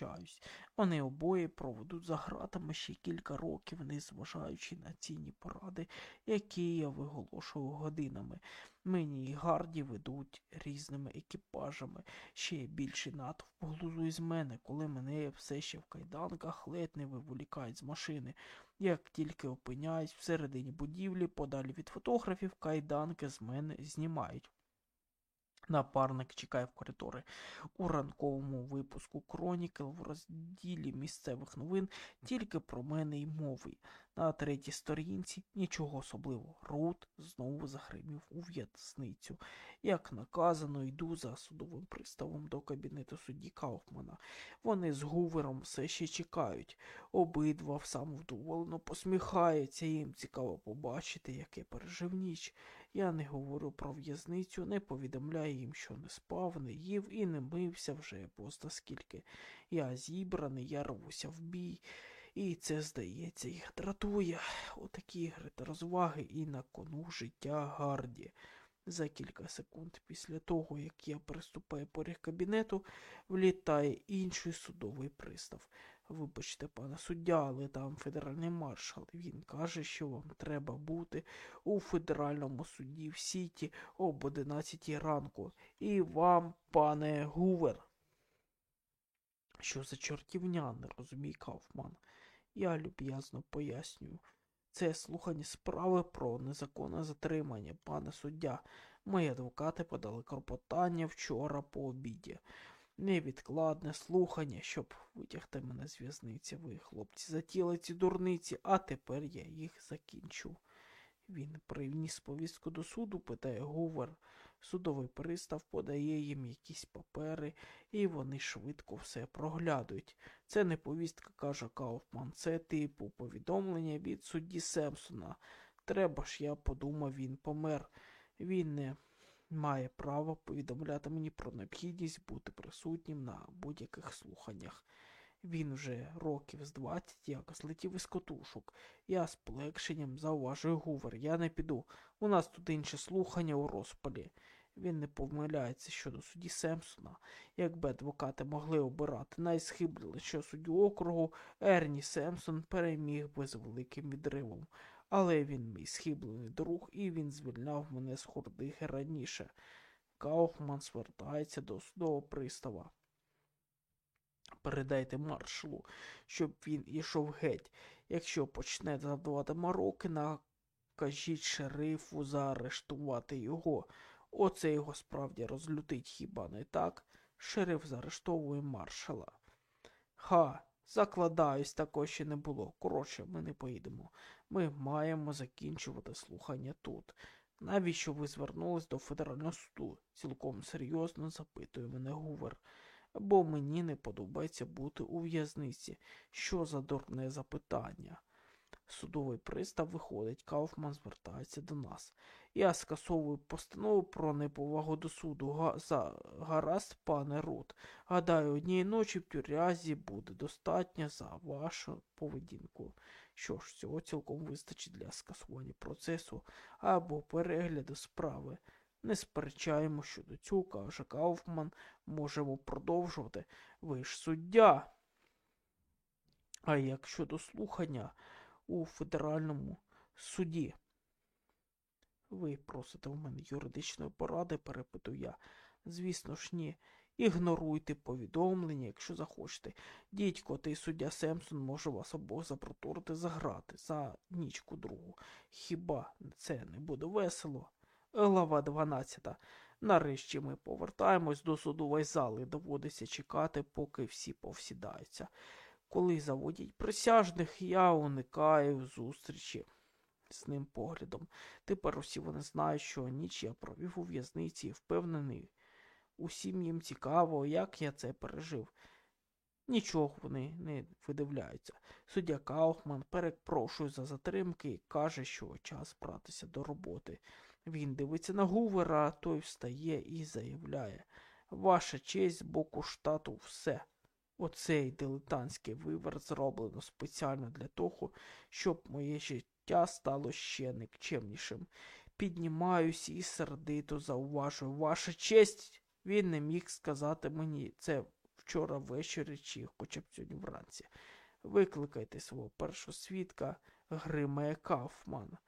вибачаюсь. Вони обоє проведуть за гратами ще кілька років, незважаючи на цінні поради, які я виголошую годинами. Мені й гарді ведуть різними екіпажами. Ще більший натовп глузує з мене, коли мене все ще в кайданках ледь не виволікають з машини. Як тільки опиняюсь всередині будівлі, подалі від фотографів, кайданки з мене знімають. Напарник чекає в коридорі. У ранковому випуску Кронікел в розділі місцевих новин тільки про мене й мови. На третій сторінці нічого особливого. Рут знову загримів у в'язницю. Як наказано, йду за судовим приставом до кабінету судді Кауфмана. Вони з Гувером все ще чекають. Обидва самовдоволено посміхаються. Їм цікаво побачити, як я пережив ніч. Я не говорю про в'язницю, не повідомляю їм, що не спав, не їв і не мився вже позна скільки. Я зібраний, я рвуся в бій. І це, здається, їх дратує. Отакі ігри та розваги і на кону життя Гарді. За кілька секунд після того, як я приступаю поріг кабінету, влітає інший судовий пристав. Вибачте, пане суддя, але там федеральний маршал. Він каже, що вам треба бути у федеральному суді в Сіті об 11 ранку. І вам, пане Гувер. Що за чортівня, не розуміє Кауфман. Я люб'язно пояснюю. Це слухання справи про незаконне затримання, пане суддя. Мої адвокати подали клопотання вчора по обіді. Невідкладне слухання, щоб витягти мене з в'язниці. Ви, хлопці, затіли ці дурниці, а тепер я їх закінчу. Він привніс повістку до суду, питає Гувер. Судовий пристав подає їм якісь папери, і вони швидко все проглядують. Це не повістка, каже Кауфман, це типу повідомлення від судді Семпсона. Треба ж, я подумав, він помер. Він не має права повідомляти мені про необхідність бути присутнім на будь-яких слуханнях. Він вже років з двадцять як злетів із котушок. Я з полегшенням зауважую Гувер. Я не піду. У нас тут інше слухання у розпалі. Він не помиляється щодо судді Семпсона. Якби адвокати могли обирати найсхибленішого суддю округу, Ерні Семпсон переміг би з великим відривом. Але він мій схиблений друг, і він звільняв мене з хордиги раніше. Кауфман звертається до судового пристава. Передайте маршалу, щоб він ішов геть. Якщо почне завдавати мороки, накажіть шерифу заарештувати його. Оце його справді розлютить хіба не так? Шериф заарештовує маршала. Ха, закладаюсь, такого ще не було. Коротше, ми не поїдемо. Ми маємо закінчувати слухання тут. Навіщо ви звернулись до федерального суду? Цілком серйозно запитує мене Гувер. Бо мені не подобається бути у в'язниці. Що за дурне запитання? Судовий пристав виходить, Кауфман звертається до нас. Я скасовую постанову про неповагу до суду. Га за гаразд, пане Рут. Гадаю, однієї ночі в тюрязі буде достатньо за вашу поведінку. Що ж, цього цілком вистачить для скасування процесу або перегляду справи. Не сперечаємо щодо цього, каже Кауфман, можемо продовжувати. Ви ж суддя. А як щодо слухання у федеральному суді? Ви просите в мене юридичної поради, перепитую я. Звісно ж, ні. Ігноруйте повідомлення, якщо захочете. Дідько, ти суддя Семсон може вас обох запроторити за грати за нічку другу. Хіба це не буде весело? Глава 12. Нарешті ми повертаємось до судової зали. Доводиться чекати, поки всі повсідаються. Коли заводять присяжних, я уникаю зустрічі з ним поглядом. Тепер усі вони знають, що ніч я провів у в'язниці впевнений. Усім їм цікаво, як я це пережив. Нічого вони не видивляються. Суддя Кауфман перепрошує за затримки і каже, що час братися до роботи. Він дивиться на Гувера, той встає і заявляє Ваша честь з боку штату все. Оцей дилетантський виверт зроблено спеціально для того, щоб моє життя стало ще никчемнішим. Піднімаюсь і сердито зауважую. Ваша честь, він не міг сказати мені це вчора ввечері чи хоча б сьогодні вранці. Викликайте свого першого свідка Гримає Кафман.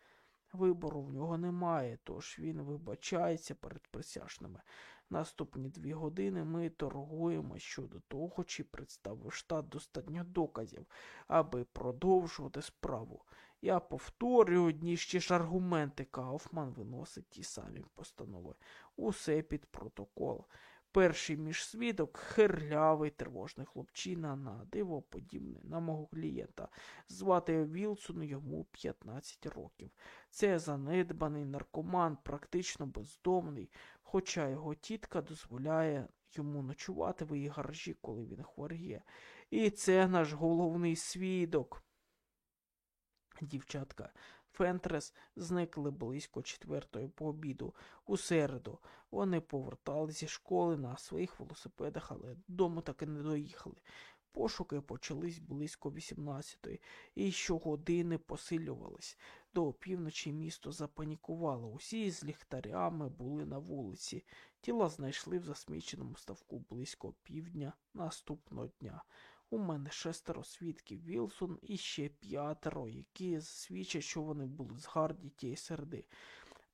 Вибору в нього немає, тож він вибачається перед присяжними. Наступні дві години ми торгуємо щодо того, чи представив штат достатньо доказів, аби продовжувати справу. Я повторюю одні ще ж аргументи. Кауфман виносить ті самі постанови. Усе під протокол. Перший між свідок хирлявий тривожний хлопчина на диво подібний на мого клієнта. Звати Вілсон, йому 15 років. Це занедбаний наркоман, практично бездомний, хоча його тітка дозволяє йому ночувати в її гаражі, коли він хворіє. І це наш головний свідок. Дівчатка Фентрес зникли близько четвертої по обіду. У середу вони повертали зі школи на своїх велосипедах, але додому так і не доїхали. Пошуки почались близько 18-ї і щогодини посилювались. До півночі місто запанікувало. Усі з ліхтарями були на вулиці. Тіла знайшли в засміченому ставку близько півдня наступного дня. У мене шестеро свідків Вілсон і ще п'ятеро, які свідчать, що вони були з гарді тієї середи,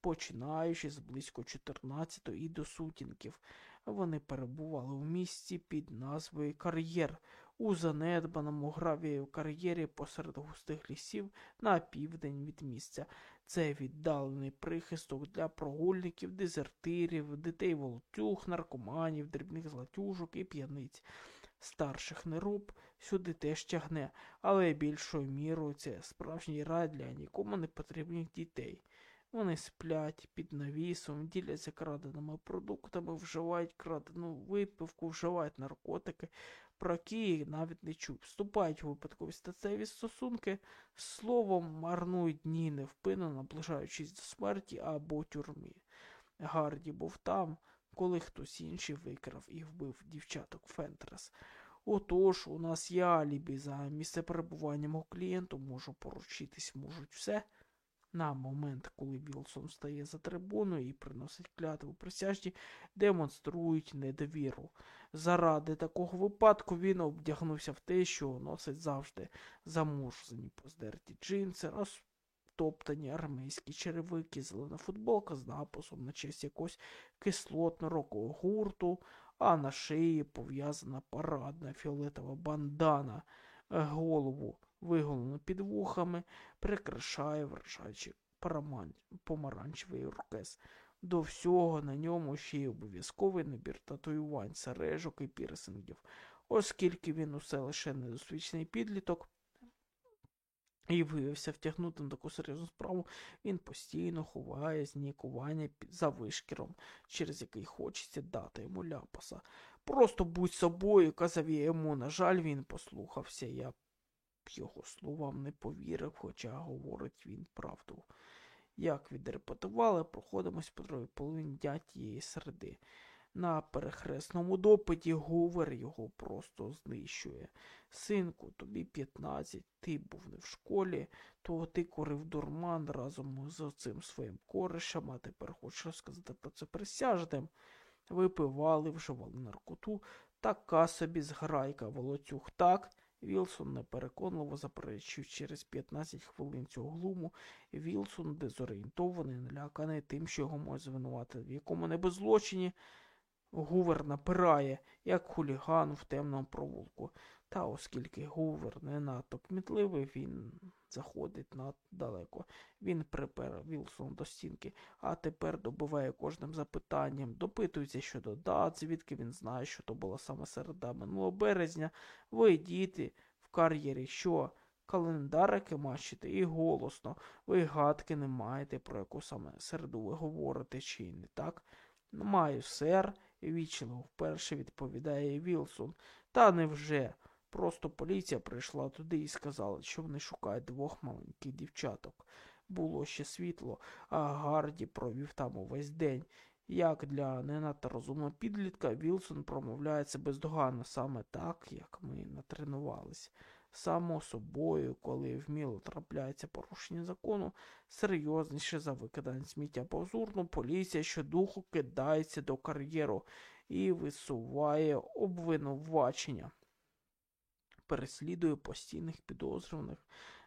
починаючи з близько 14 і до сутінків. Вони перебували в місці під назвою Кар'єр у занедбаному гравію кар'єрі посеред густих лісів на південь від місця. Це віддалений прихисток для прогульників, дезертирів, дітей волотюг, наркоманів, дрібних златюжок і п'яниць. Старших нероб сюди теж тягне, але більшою мірою це справжній рай для нікому не потрібних дітей. Вони сплять під навісом, діляться краденими продуктами, вживають крадену випивку, вживають наркотики, про які навіть не чують. Вступають у випадкові статеві стосунки, словом, марнують дні невпинно, наближаючись до смерті або тюрмі. Гарді був там, коли хтось інший викрав і вбив дівчаток Фентрес. Отож, у нас є алібі за місце перебування мого клієнту, можу поручитись, можуть все. На момент, коли Вілсон стає за трибуною і приносить клятву присяжні, демонструють недовіру. Заради такого випадку він обдягнувся в те, що носить завжди замурзані поздерті джинси, розтоптані армейські черевики, зелена футболка з написом на честь якогось кислотно-рокового гурту, а на шиї пов'язана парадна фіолетова бандана, голову виголено під вухами, прикрашає вражаючи помаранчевий оркес. До всього на ньому ще й обов'язковий набір татуювань, сережок і пірсингів, оскільки він усе лише недосвідчений підліток і виявився втягнутим таку серйозну справу, він постійно ховає знікування за вишкіром, через який хочеться дати йому ляпаса. Просто будь собою, казав я йому. На жаль, він послухався. Я його словам не повірив, хоча говорить він правду. Як відрепетували, проходимось по другій половині дня тієї середи. На перехресному допиті Гувер його просто знищує. Синку, тобі 15, ти був не в школі, то ти курив дурман разом з цим своїм коришем, а тепер хочеш розказати про це присяжним. Випивали, вживали наркоту, така собі зграйка волоцюг так. Вілсон непереконливо заперечив через 15 хвилин цього глуму. Вілсон, дезорієнтований, наляканий тим, що його може звинувати в якому-небудь злочині. Гувер напирає, як хуліган в темному провулку. Та оскільки Гувер не надто кмітливий, він заходить наддалеко. Він припер Вілсон до стінки, а тепер добиває кожним запитанням, допитується щодо дат, звідки він знає, що то була саме середа минулого березня. Ви, діти, в кар'єрі, що? Календарики мачите і голосно. Ви гадки не маєте, про яку саме середу ви говорите, чи не так? Маю, сер, вічливо вперше відповідає Вілсон. Та невже? Просто поліція прийшла туди і сказала, що вони шукають двох маленьких дівчаток. Було ще світло, а Гарді провів там увесь день. Як для не надто розумного підлітка, Вілсон промовляється бездоганно саме так, як ми натренувались. Само собою, коли вміло трапляється порушення закону, серйозніше за викидання сміття повз урну, поліція щодуху кидається до кар'єру. і висуває обвинувачення. Переслідує постійних підозрюваних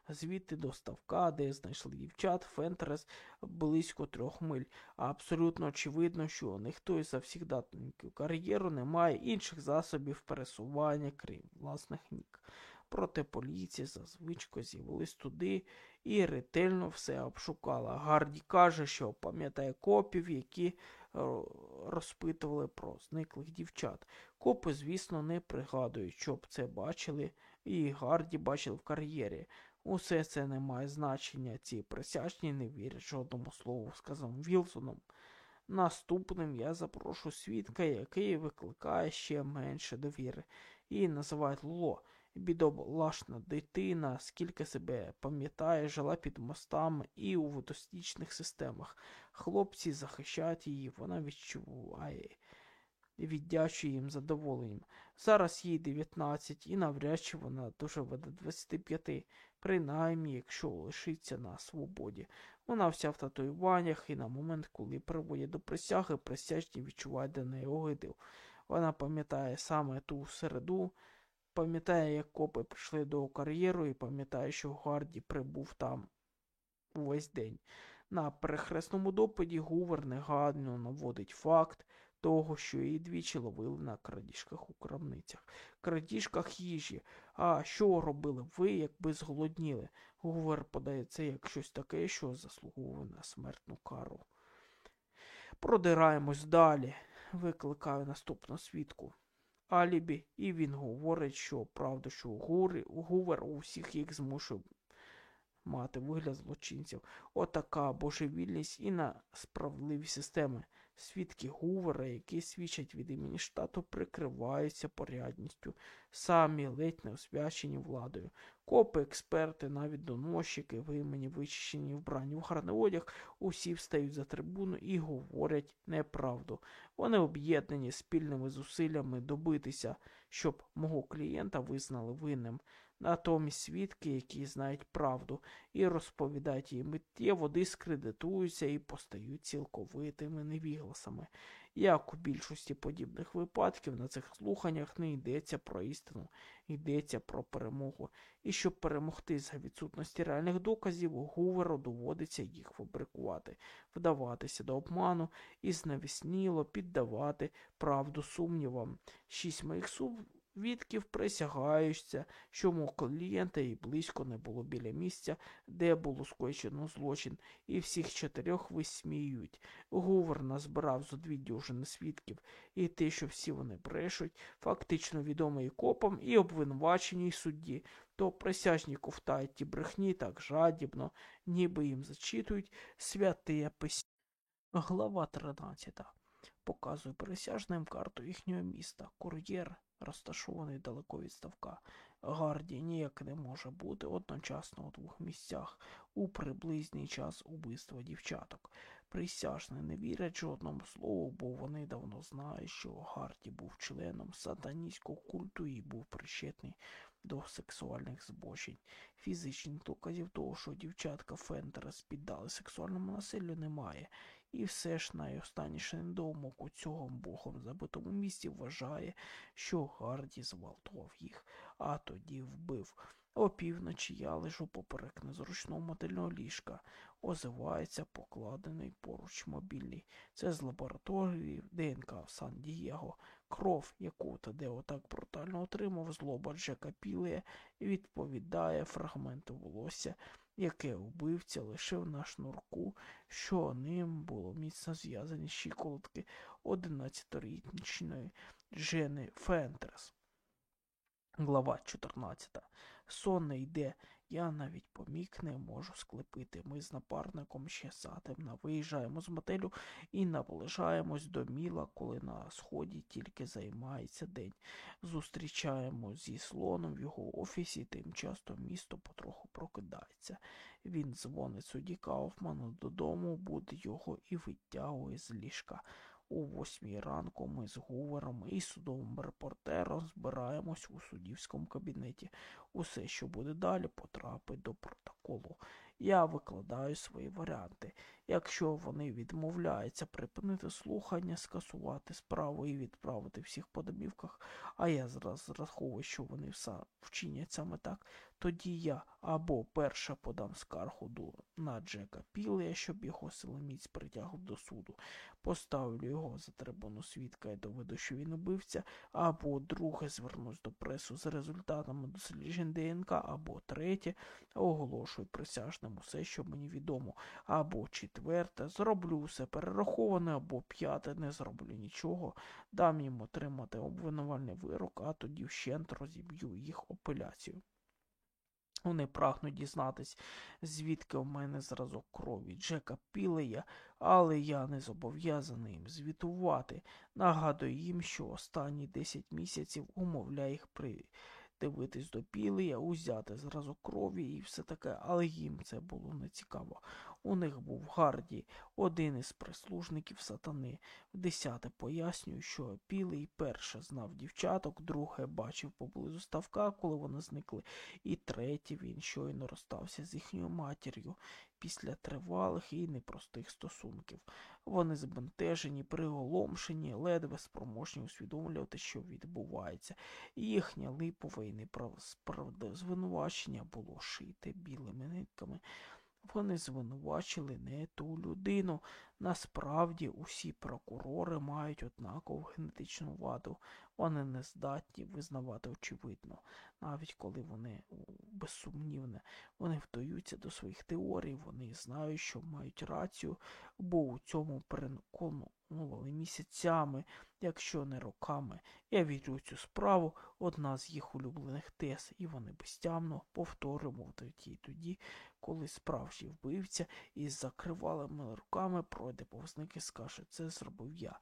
звідти до ставка, де знайшли дівчат, Фентерес близько трьох миль. А абсолютно очевидно, що ніхто із завсігдатників кар'єру не має інших засобів пересування, крім власних ніг. Проте поліція зазвичай з'явились туди і ретельно все обшукала. Гарді каже, що пам'ятає копів, які розпитували про зниклих дівчат. Копи, звісно, не пригадують, щоб це бачили, і Гарді бачили в кар'єрі. Усе це не має значення. Ці присяжні не вірять жодному слову, сказав Вілсоном. Наступним я запрошу свідка, який викликає ще менше довіри, і називають Луло. Бідолашна дитина, скільки себе пам'ятає, жила під мостами і у водостічних системах. Хлопці захищають її, вона відчуває, віддячує їм задоволенням. Зараз їй 19 і навряд чи вона доживе до 25, принаймні, якщо лишиться на свободі. Вона вся в татуюваннях, і на момент, коли приводять до присяги, присяжні відчувають до неї огидив. Вона пам'ятає саме ту середу, пам'ятає, як копи прийшли до кар'єру, і пам'ятає, що Гарді прибув там увесь день. На перехресному допиті Гувер негадно наводить факт того, що її двічі ловили на крадіжках у крамницях, крадіжках їжі. А що робили ви, якби зголодніли? Гувер подається як щось таке, що заслуговує на смертну кару. Продираємось далі, викликаю наступну свідку. Алібі, і він говорить, що правда, що Гувер у всіх їх змушує мати вигляд злочинців. Отака божевільність і на справедливі системи. Свідки Гувера, які свідчать від імені штату, прикриваються порядністю, самі ледь не освячені владою. Копи, експерти, навіть доносчики, вимені, вичищені вбрані в гарний одяг, усі встають за трибуну і говорять неправду. Вони об'єднані спільними зусиллями добитися, щоб мого клієнта визнали винним. Натомість свідки, які знають правду і розповідають їй миттєво дискредитуються і постають цілковитими невігласами. Як у більшості подібних випадків на цих слуханнях не йдеться про істину, йдеться про перемогу. І щоб перемогти за відсутності реальних доказів, Гуверу доводиться їх фабрикувати, вдаватися до обману і знавісніло піддавати правду сумнівам. Шість моїх Відків присягаються, що мого клієнта і близько не було біля місця, де було скоєчено злочин, і всіх чотирьох висміють. Гувер назбирав зо дві дюжини свідків, і те, що всі вони брешуть, фактично відомо і копам, і обвинуваченій судді, то присяжні ковтають ті брехні так жадібно, ніби їм зачитують святе письмо. Глава 13. Показує присяжним карту їхнього міста. Кур'єр розташований далеко від ставка. Гарді ніяк не може бути одночасно у двох місцях у приблизний час убивства дівчаток. Присяжні не вірять жодному слову, бо вони давно знають, що Гарді був членом сатаністського культу і був причетний до сексуальних збочень. Фізичних доказів того, що дівчатка Фентерес піддали сексуальному насиллю, немає. І все ж найостанніший недоумок у цього богом забитому місці вважає, що Гарді зґвалтував їх, а тоді вбив. Опівночі я лежу поперек незручного модельного ліжка. Озивається покладений поруч мобільний. Це з лабораторії ДНК в Сан-Дієго. Кров, яку Тадео так брутально отримав, злоба Джека Пілея, відповідає фрагменту волосся, яке вбивця лишив на шнурку, що ним було міцно зв'язані щиколотки одинадцятирічної Жени Фентерс. Глава 14. Сон не йде, я навіть помік не можу склепити. Ми з напарником ще сатимна виїжджаємо з мотелю і наближаємось до міла, коли на сході тільки займається день. Зустрічаємо зі слоном в його офісі, тим часто місто потроху прокидається. Він дзвонить судді Кауфману додому, буде його і витягує з ліжка. У восьмій ранку ми з Гувером і судовим репортером збираємось у суддівському кабінеті. Усе, що буде далі, потрапить до протоколу. Я викладаю свої варіанти. Якщо вони відмовляються припинити слухання, скасувати справу і відправити всіх по домівках, а я зараз розраховую, що вони все вчинять саме так, тоді я або перше подам скаргу до, на Джека Пілея, щоб його силоміць притягнув до суду, поставлю його за трибуну свідка і доведу, що він убивця, або друге звернусь до пресу з результатами досліджень ДНК, або третє оголошую присяжним усе, що мені відомо, або четверте, зроблю все перераховане, або п'яте, не зроблю нічого, дам їм отримати обвинувальний вирок, а тоді вщент розіб'ю їх апеляцію. Вони прагнуть дізнатись, звідки в мене зразок крові Джека Пілея, але я не зобов'язаний їм звітувати. Нагадую їм, що останні 10 місяців умовляю їх придивитись до Пілея, узяти зразок крові і все таке, але їм це було не цікаво. У них був Гарді, один із прислужників сатани. Десяте пояснюю, що Пілий перше знав дівчаток, друге бачив поблизу ставка, коли вони зникли, і третє він щойно розстався з їхньою матір'ю після тривалих і непростих стосунків. Вони збентежені, приголомшені, ледве спроможні усвідомлювати, що відбувається. Їхнє липове і неправдиве звинувачення було шите білими нитками. Вони звинувачили не ту людину. Насправді усі прокурори мають однакову генетичну ваду. Вони не здатні визнавати очевидно, навіть коли вони безсумнівне, вони вдаються до своїх теорій, вони знають, що мають рацію, бо у цьому переконували місяцями, якщо не роками. Я вірю цю справу, одна з їх улюблених тез, і вони безтямно повторюватимуть її тоді, коли справжній вбивця із закривалими руками пройде повзник і скаже, це зробив я.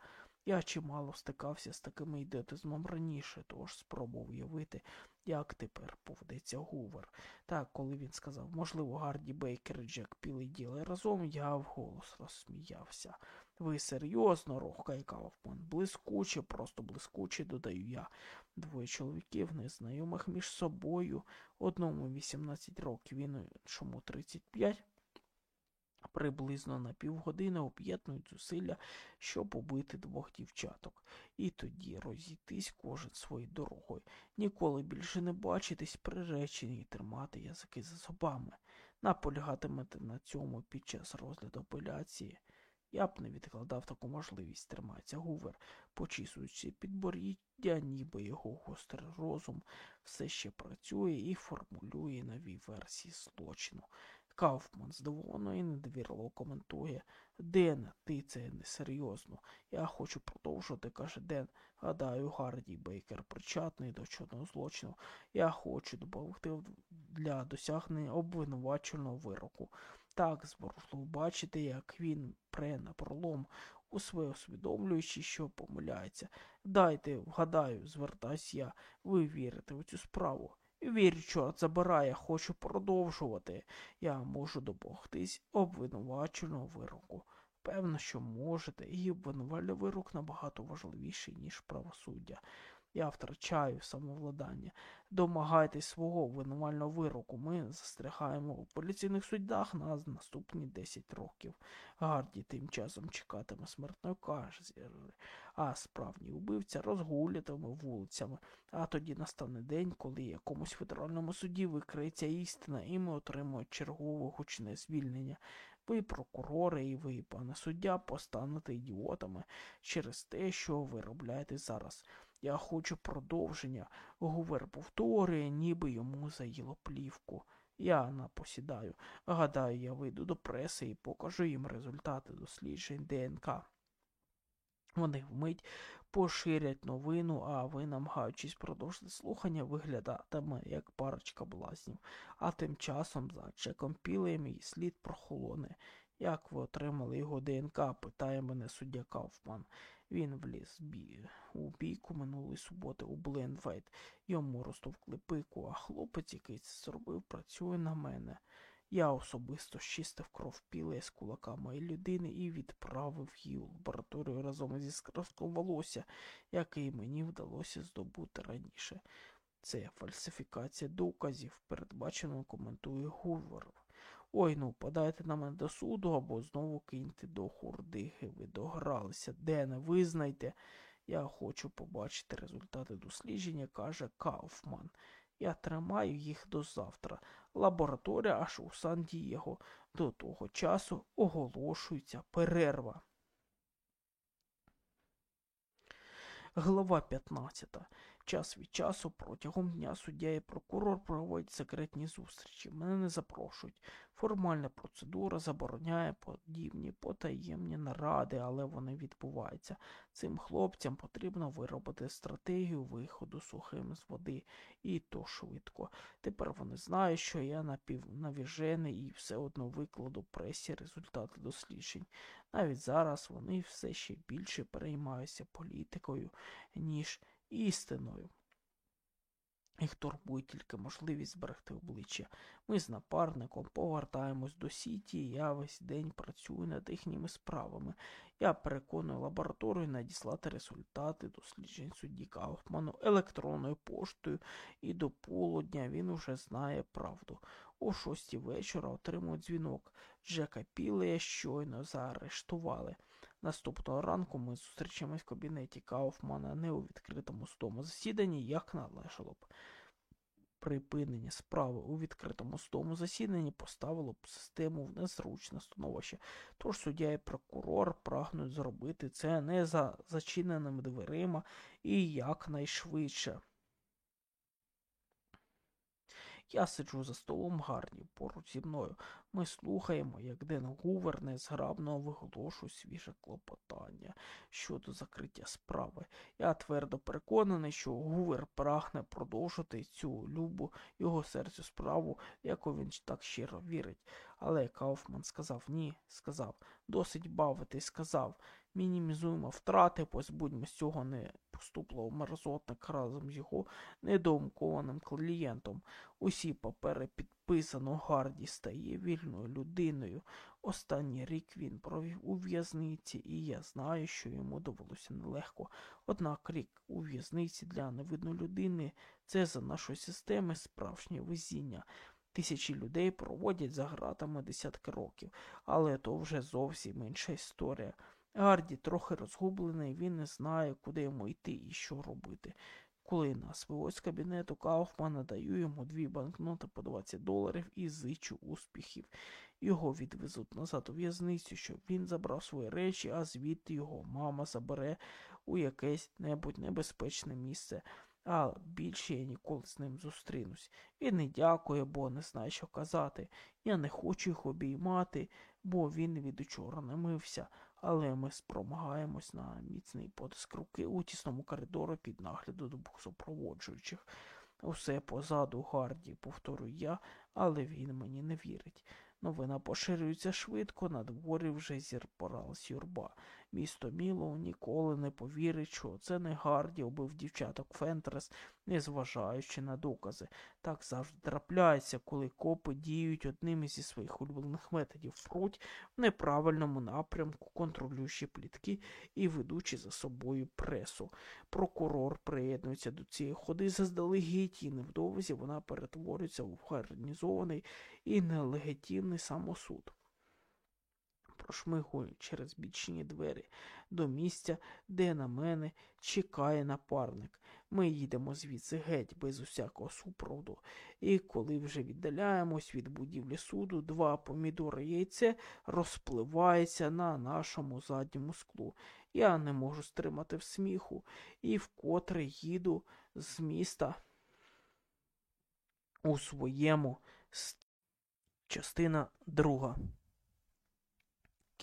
Я чимало стикався з таким ідіотизмом раніше, тож спробував уявити, як тепер поведеться Гувер. Так, коли він сказав, можливо, Гарді Бейкер і Джек Пілий діли разом, я вголос розсміявся. Ви серйозно, рохкає Кауфман. Блискуче, просто блискуче, додаю я. Двоє чоловіків, незнайомих між собою, одному 18 років, іншому 35 приблизно на півгодини об'єднують зусилля, щоб убити двох дівчаток, і тоді розійтись кожен своєю дорогою, ніколи більше не бачитись, приречені тримати язики за зубами, наполягатимете на цьому під час розгляду апеляції. Я б не відкладав таку можливість, тримається Гувер, почісуючи підборіддя, ніби його гострий розум все ще працює і формулює нові версії злочину. Кауфман здивовано і недовірливо коментує. Ден, ти це несерйозно. Я хочу продовжувати, каже Ден. Гадаю, Гарді Бейкер причетний до чорного злочину. Я хочу допомогти для досягнення обвинуваченого вироку. Так зворушливо бачити, як він пре на пролом, у своє усвідомлюючи, що помиляється. Дайте, вгадаю, звертаюсь я, ви вірите в цю справу. Вір, чорт забирає, хочу продовжувати. Я можу домогтись обвинуваченого вироку. Певно, що можете, і обвинувальний вирок набагато важливіший, ніж правосуддя. Я втрачаю самовладання. Домагайтесь свого обвинувального вироку. Ми застрягаємо у поліційних судах на наступні 10 років. Гарді тим часом чекатиме смертної кажі, а справжній убивця розгулятиме вулицями. А тоді настане день, коли якомусь федеральному суді викриється істина, і ми отримуємо чергове гучне звільнення. Ви, прокурори, і ви, пане суддя, постанете ідіотами через те, що ви робляєте зараз. Я хочу продовження. Гувер повторює, ніби йому заїло плівку. Я напосідаю. Гадаю, я вийду до преси і покажу їм результати досліджень ДНК. Вони вмить поширять новину, а ви, намагаючись продовжити слухання, виглядатиме як парочка блазнів. А тим часом за Чеком Пілеєм і слід прохолоне. Як ви отримали його ДНК? питає мене суддя Кауфман. Він вліз у бійку минулої суботи у Бленвейт. Йому розтовкли пику, а хлопець, який це зробив, працює на мене. Я особисто щистив кров піле з кулака моєї людини і відправив її у лабораторію разом зі скрафтком волосся, який мені вдалося здобути раніше. Це фальсифікація доказів, передбачено коментує Гувер. Ой ну, подайте на мене до суду або знову киньте до хурдихи. Ви догралися. Дене, визнайте. Я хочу побачити результати дослідження, каже Кауфман. Я тримаю їх до завтра. Лабораторія аж у Сан-Дієго. До того часу оголошується перерва. Глава 15. Час від часу протягом дня суддя і прокурор проводять секретні зустрічі. Мене не запрошують. Формальна процедура забороняє подібні потаємні наради, але вони відбуваються. Цим хлопцям потрібно виробити стратегію виходу сухим з води, і то швидко. Тепер вони знають, що я напівнавіжений і все одно викладу пресі результати досліджень. Навіть зараз вони все ще більше переймаються політикою, ніж істиною. Їх турбує тільки можливість зберегти обличчя. Ми з напарником повертаємось до Сіті, я весь день працюю над їхніми справами. Я переконую лабораторію надіслати результати досліджень судді Кауфману електронною поштою, і до полудня він уже знає правду. О шостій вечора отримують дзвінок. Джека Пілея щойно заарештували. Наступного ранку ми зустрічаємось в кабінеті Кауфмана не у відкритому судовому засіданні, як належало б. Припинення справи у відкритому судовому засіданні поставило б систему в незручне становище, тож суддя і прокурор прагнуть зробити це не за зачиненими дверима і якнайшвидше. Я сиджу за столом гарні поруч зі мною. Ми слухаємо, як Ден Гувер незграбно виголошує свіже клопотання щодо закриття справи. Я твердо переконаний, що Гувер прагне продовжити цю любу його серцю справу, яку він так щиро вірить. Але Кауфман сказав ні, сказав, досить бавитись, сказав. Мінімізуємо втрати, позбудьмо з цього непоступлого мерзотника разом з його недоумкованим клієнтом. Усі папери підписано Гарді стає вільною людиною. Останній рік він провів у в'язниці, і я знаю, що йому довелося нелегко. Однак рік у в'язниці для невидної людини це за нашої системи справжнє везіння. Тисячі людей проводять за гратами десятки років, але то вже зовсім інша історія. Гарді трохи розгублений, він не знає, куди йому йти і що робити. Коли нас вивозь з кабінету Кауфмана, даю йому дві банкноти по 20 доларів і зичу успіхів. Його відвезуть назад у в'язницю, щоб він забрав свої речі, а звідти його мама забере у якесь небудь небезпечне місце. А більше я ніколи з ним зустрінусь. Він не дякує, бо не знає, що казати. Я не хочу їх обіймати, бо він від учора не мився але ми спромагаємось на міцний потиск руки у тісному коридору під нагляду двох супроводжуючих. Усе позаду гарді, повторюю я, але він мені не вірить. Новина поширюється швидко, на дворі вже зірпоралась юрба. Місто Мілоу ніколи не повірить, що це не Гарді убив дівчаток Фентрес, незважаючи на докази. Так завжди трапляється, коли копи діють одним зі своїх улюблених методів пруть в неправильному напрямку, контролюючи плітки і ведучи за собою пресу. Прокурор приєднується до цієї ходи заздалегідь, і невдовзі вона перетворюється в гарнізований і нелегітимний самосуд прошмигую через бічні двері до місця, де на мене чекає напарник. Ми їдемо звідси геть без усякого супроводу. І коли вже віддаляємось від будівлі суду, два помідори яйце розпливається на нашому задньому склу. Я не можу стримати в сміху і вкотре їду з міста у своєму частина друга.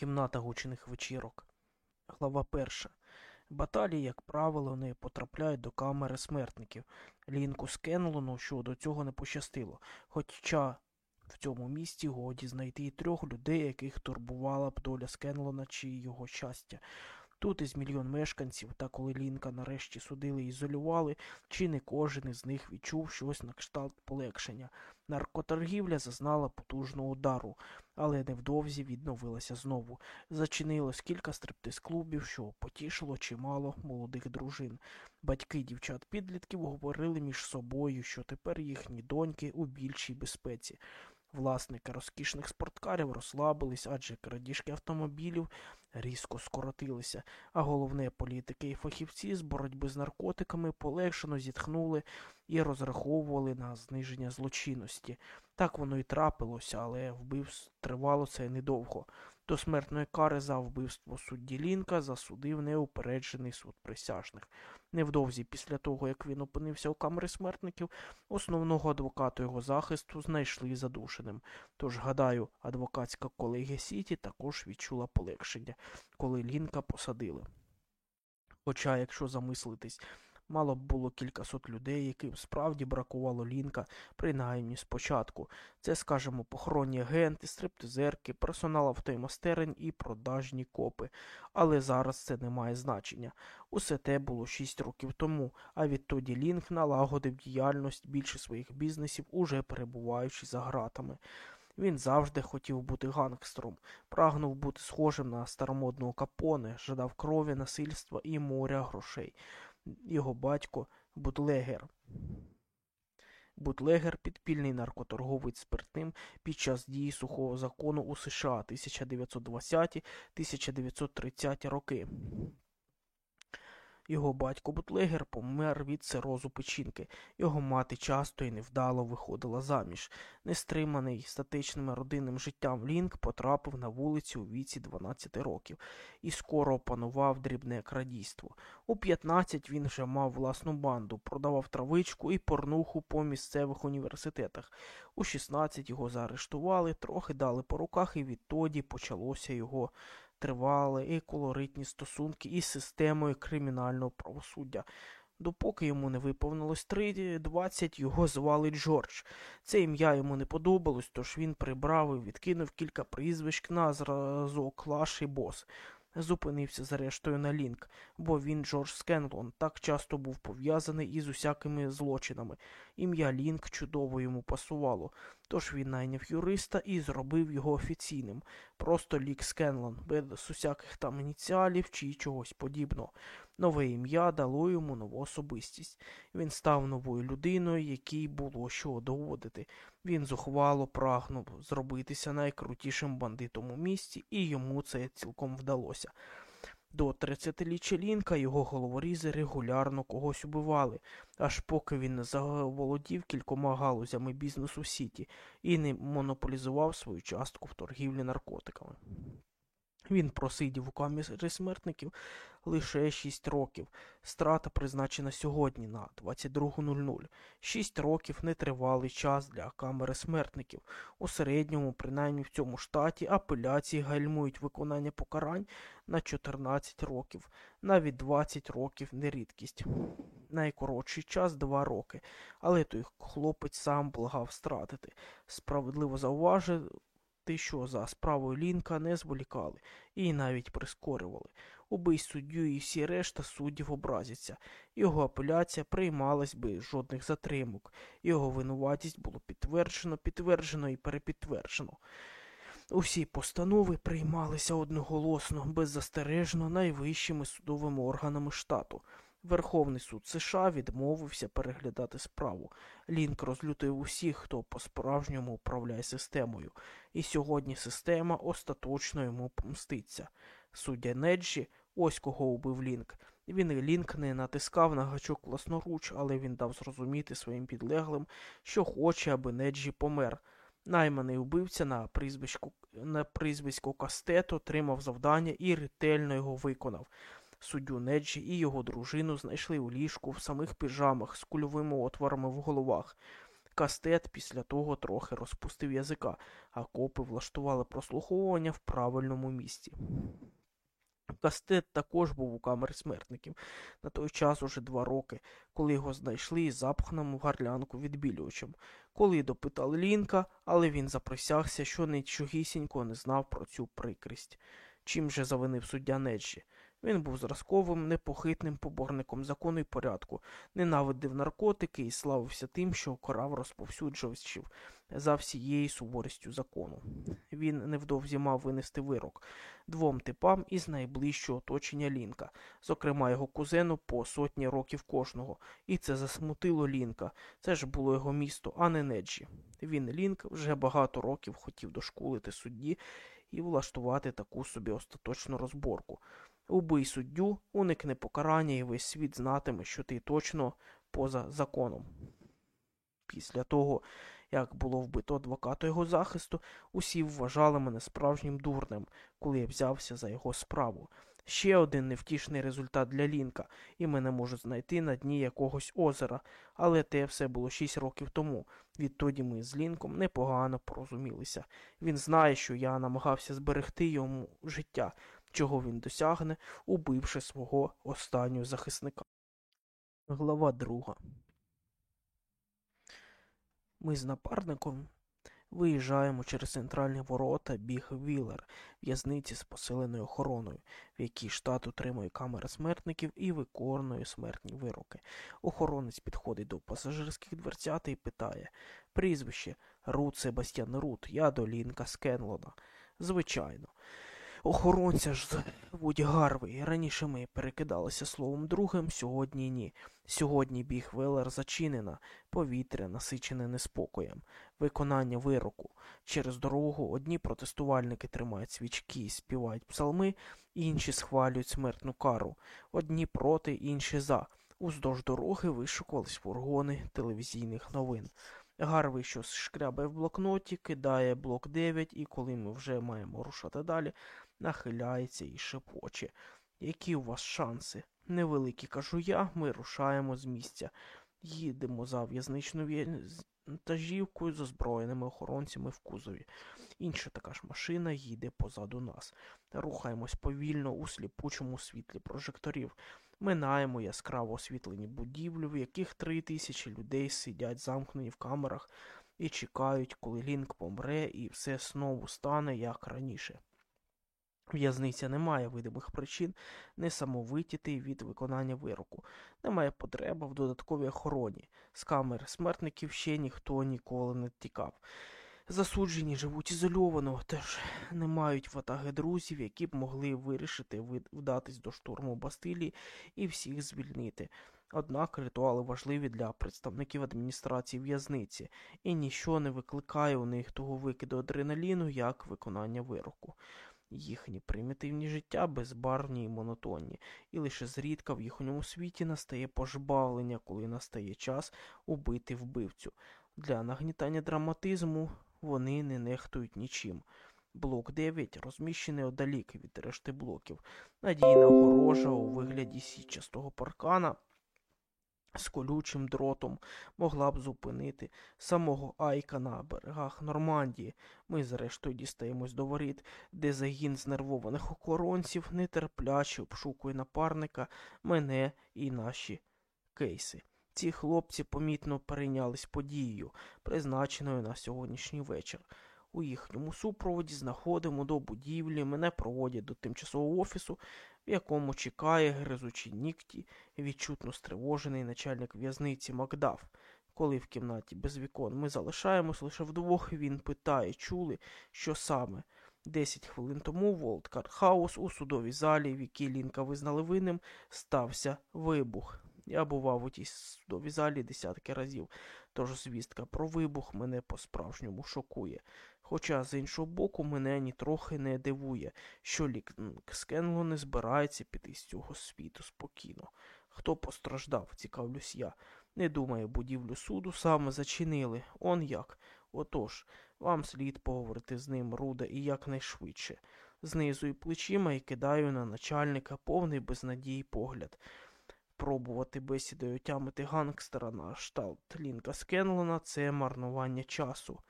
Кімната гучних вечірок. Глава перша. Баталії, як правило, не потрапляють до камери смертників. Лінку Скенлону, що до цього не пощастило. Хоча в цьому місті годі знайти і трьох людей, яких турбувала б доля Скенлона чи його щастя. Тут із мільйон мешканців, та коли Лінка нарешті судили і ізолювали, чи не кожен із них відчув щось на кшталт полегшення. Наркоторгівля зазнала потужного удару, але невдовзі відновилася знову. Зачинилось кілька стриптиз-клубів, що потішило чимало молодих дружин. Батьки дівчат-підлітків говорили між собою, що тепер їхні доньки у більшій безпеці. Власники розкішних спорткарів розслабились, адже крадіжки автомобілів різко скоротилися, а головне політики і фахівці з боротьби з наркотиками полегшено зітхнули і розраховували на зниження злочинності. Так воно і трапилося, але вбивств тривало це недовго. До смертної кари за вбивство судді Лінка засудив неупереджений суд присяжних. Невдовзі після того, як він опинився у камері смертників, основного адвоката його захисту знайшли задушеним. Тож, гадаю, адвокатська колегія Сіті також відчула полегшення, коли Лінка посадили. Хоча, якщо замислитись, Мало б було кількасот людей, яким справді бракувало лінка, принаймні спочатку. Це, скажімо, похоронні агенти, стриптизерки, персонал автомастерень і продажні копи. Але зараз це не має значення. Усе те було шість років тому, а відтоді Лінк налагодив діяльність більше своїх бізнесів, уже перебуваючи за гратами. Він завжди хотів бути гангстером, прагнув бути схожим на старомодного Капоне, жадав крові, насильства і моря грошей його батько Бутлегер. Бутлегер підпільний наркоторговець спиртним під час дії сухого закону у США 1920-1930 роки. Його батько Бутлегер помер від цирозу печінки. Його мати часто і невдало виходила заміж. Нестриманий статичним родинним життям Лінк потрапив на вулицю у віці 12 років і скоро опанував дрібне крадійство. У 15 він вже мав власну банду, продавав травичку і порнуху по місцевих університетах. У 16 його заарештували, трохи дали по руках, і відтоді почалося його тривали і колоритні стосунки із системою кримінального правосуддя. Допоки йому не виповнилось 3-20, його звали Джордж. Це ім'я йому не подобалось, тож він прибрав і відкинув кілька прізвищ на зразок Лаш і Бос зупинився зрештою на Лінк, бо він Джордж Скенлон так часто був пов'язаний із усякими злочинами. Ім'я Лінк чудово йому пасувало, тож він найняв юриста і зробив його офіційним. Просто Лінк Скенлон, без усяких там ініціалів чи чогось подібного. Нове ім'я дало йому нову особистість. Він став новою людиною, якій було що доводити. Він зухвало прагнув зробитися найкрутішим бандитом у місті, і йому це цілком вдалося. До 30-ліччя Лінка його головорізи регулярно когось убивали, аж поки він не заволодів кількома галузями бізнесу в Сіті і не монополізував свою частку в торгівлі наркотиками. Він просидів у камері смертників лише 6 років. Страта призначена сьогодні на 22.00. 6 років нетривалий час для камери смертників. У середньому, принаймні в цьому штаті, апеляції гальмують виконання покарань на 14 років, навіть 20 років не рідкість. Найкоротший час 2 роки, але той хлопець сам благав стратити. Справедливо зауважив ти що за справою Лінка не зволікали і навіть прискорювали. Убий суддю і всі решта суддів образяться. Його апеляція приймалась без жодних затримок. Його винуватість було підтверджено, підтверджено і перепідтверджено. Усі постанови приймалися одноголосно, беззастережно найвищими судовими органами штату. Верховний суд США відмовився переглядати справу. Лінк розлютив усіх, хто по-справжньому управляє системою, і сьогодні система остаточно йому помститься. Суддя Неджі, ось кого убив Лінк. Він і Лінк не натискав на гачок власноруч, але він дав зрозуміти своїм підлеглим, що хоче, аби Неджі помер. Найманий убивця на прізвисько, на прізвисько Кастет отримав завдання і ретельно його виконав. Суддю Неджі і його дружину знайшли у ліжку в самих піжамах з кульовими отворами в головах. Кастет після того трохи розпустив язика, а копи влаштували прослуховування в правильному місці. Кастет також був у камері смертників на той час уже два роки, коли його знайшли і запхнемо в гарлянку відбілювачем. Коли допитали Лінка, але він заприсягся, що нічогісінько не знав про цю прикрість. Чим же завинив суддя Неджі? Він був зразковим, непохитним поборником закону і порядку, ненавидив наркотики і славився тим, що корав розповсюджувачів за всією суворістю закону. Він невдовзі мав винести вирок двом типам із найближчого оточення Лінка, зокрема його кузену по сотні років кожного, і це засмутило Лінка. Це ж було його місто, а не Неджі. Він Лінк вже багато років хотів дошкулити судді і влаштувати таку собі остаточну розборку. Убий суддю, уникне покарання, і весь світ знатиме, що ти точно поза законом. Після того, як було вбито адвоката його захисту, усі вважали мене справжнім дурнем, коли я взявся за його справу. Ще один невтішний результат для Лінка, і мене можуть знайти на дні якогось озера, але те все було шість років тому. Відтоді ми з Лінком непогано порозумілися. Він знає, що я намагався зберегти йому життя, чого він досягне, убивши свого останнього захисника. Глава друга. Ми з напарником виїжджаємо через центральні ворота біг Віллер, в'язниці з посиленою охороною, в якій штат утримує камери смертників і виконує смертні вироки. Охоронець підходить до пасажирських дверцят і питає прізвище Рут Себастьян Рут, я до Лінка Скенлона. Звичайно. Охоронця ж звуть Гарвей. Раніше ми перекидалися словом другим, сьогодні ні. Сьогодні біг Велер зачинена, повітря насичене неспокоєм, виконання вироку. Через дорогу одні протестувальники тримають свічки співають псалми, інші схвалюють смертну кару. Одні проти, інші за. Уздовж дороги вишукувались фургони телевізійних новин. Гарвий щось шкрябає в блокноті, кидає блок 9, і коли ми вже маємо рушати далі, нахиляється і шепоче. Які у вас шанси? Невеликі, кажу я, ми рушаємо з місця. Їдемо за в'язничною вантажівкою з озброєними охоронцями в кузові. Інша така ж машина їде позаду нас. Рухаємось повільно у сліпучому світлі прожекторів. Минаємо яскраво освітлені будівлі, в яких три тисячі людей сидять замкнені в камерах і чекають, коли Лінк помре, і все знову стане як раніше. В'язниця не має видимих причин не самовитіти від виконання вироку, немає потреби в додатковій охороні. З камер смертників ще ніхто ніколи не тікав. Засуджені живуть ізольовано, теж не мають ватаги друзів, які б могли вирішити вдатись до штурму Бастилії і всіх звільнити. Однак ритуали важливі для представників адміністрації в'язниці, і ніщо не викликає у них того викиду адреналіну, як виконання вироку. Їхні примітивні життя безбарвні і монотонні, і лише зрідка в їхньому світі настає пожбавлення, коли настає час убити вбивцю. Для нагнітання драматизму вони не нехтують нічим. Блок 9 розміщений одалік від решти блоків. Надійна огорожа у вигляді січастого паркана з колючим дротом могла б зупинити самого Айка на берегах Нормандії. Ми, зрештою, дістаємось до воріт, де загін знервованих охоронців нетерпляче обшукує напарника, мене і наші кейси. Ці хлопці помітно перейнялись подією, призначеною на сьогоднішній вечір. У їхньому супроводі заходимо до будівлі, мене проводять до тимчасового офісу, в якому чекає, гризучи нігті, відчутно стривожений начальник в'язниці Макдаф. Коли в кімнаті без вікон ми залишаємось лише вдвох, він питає, чули, що саме. Десять хвилин тому в Old Courthouse у судовій залі, в якій Лінка визнали винним, стався вибух. Я бував у тій судовій залі десятки разів, тож звістка про вибух мене по-справжньому шокує. Хоча, з іншого боку, мене нітрохи не дивує, що Лік Скенло не збирається піти з цього світу спокійно. Хто постраждав, цікавлюсь я. Не думаю, будівлю суду саме зачинили. Он як. Отож, вам слід поговорити з ним, Руда, і якнайшвидше. Знизу і плечима і кидаю на начальника повний безнадій погляд пробувати бесідою тямити гангстера на шталт Лінка Скенлона це марнування часу.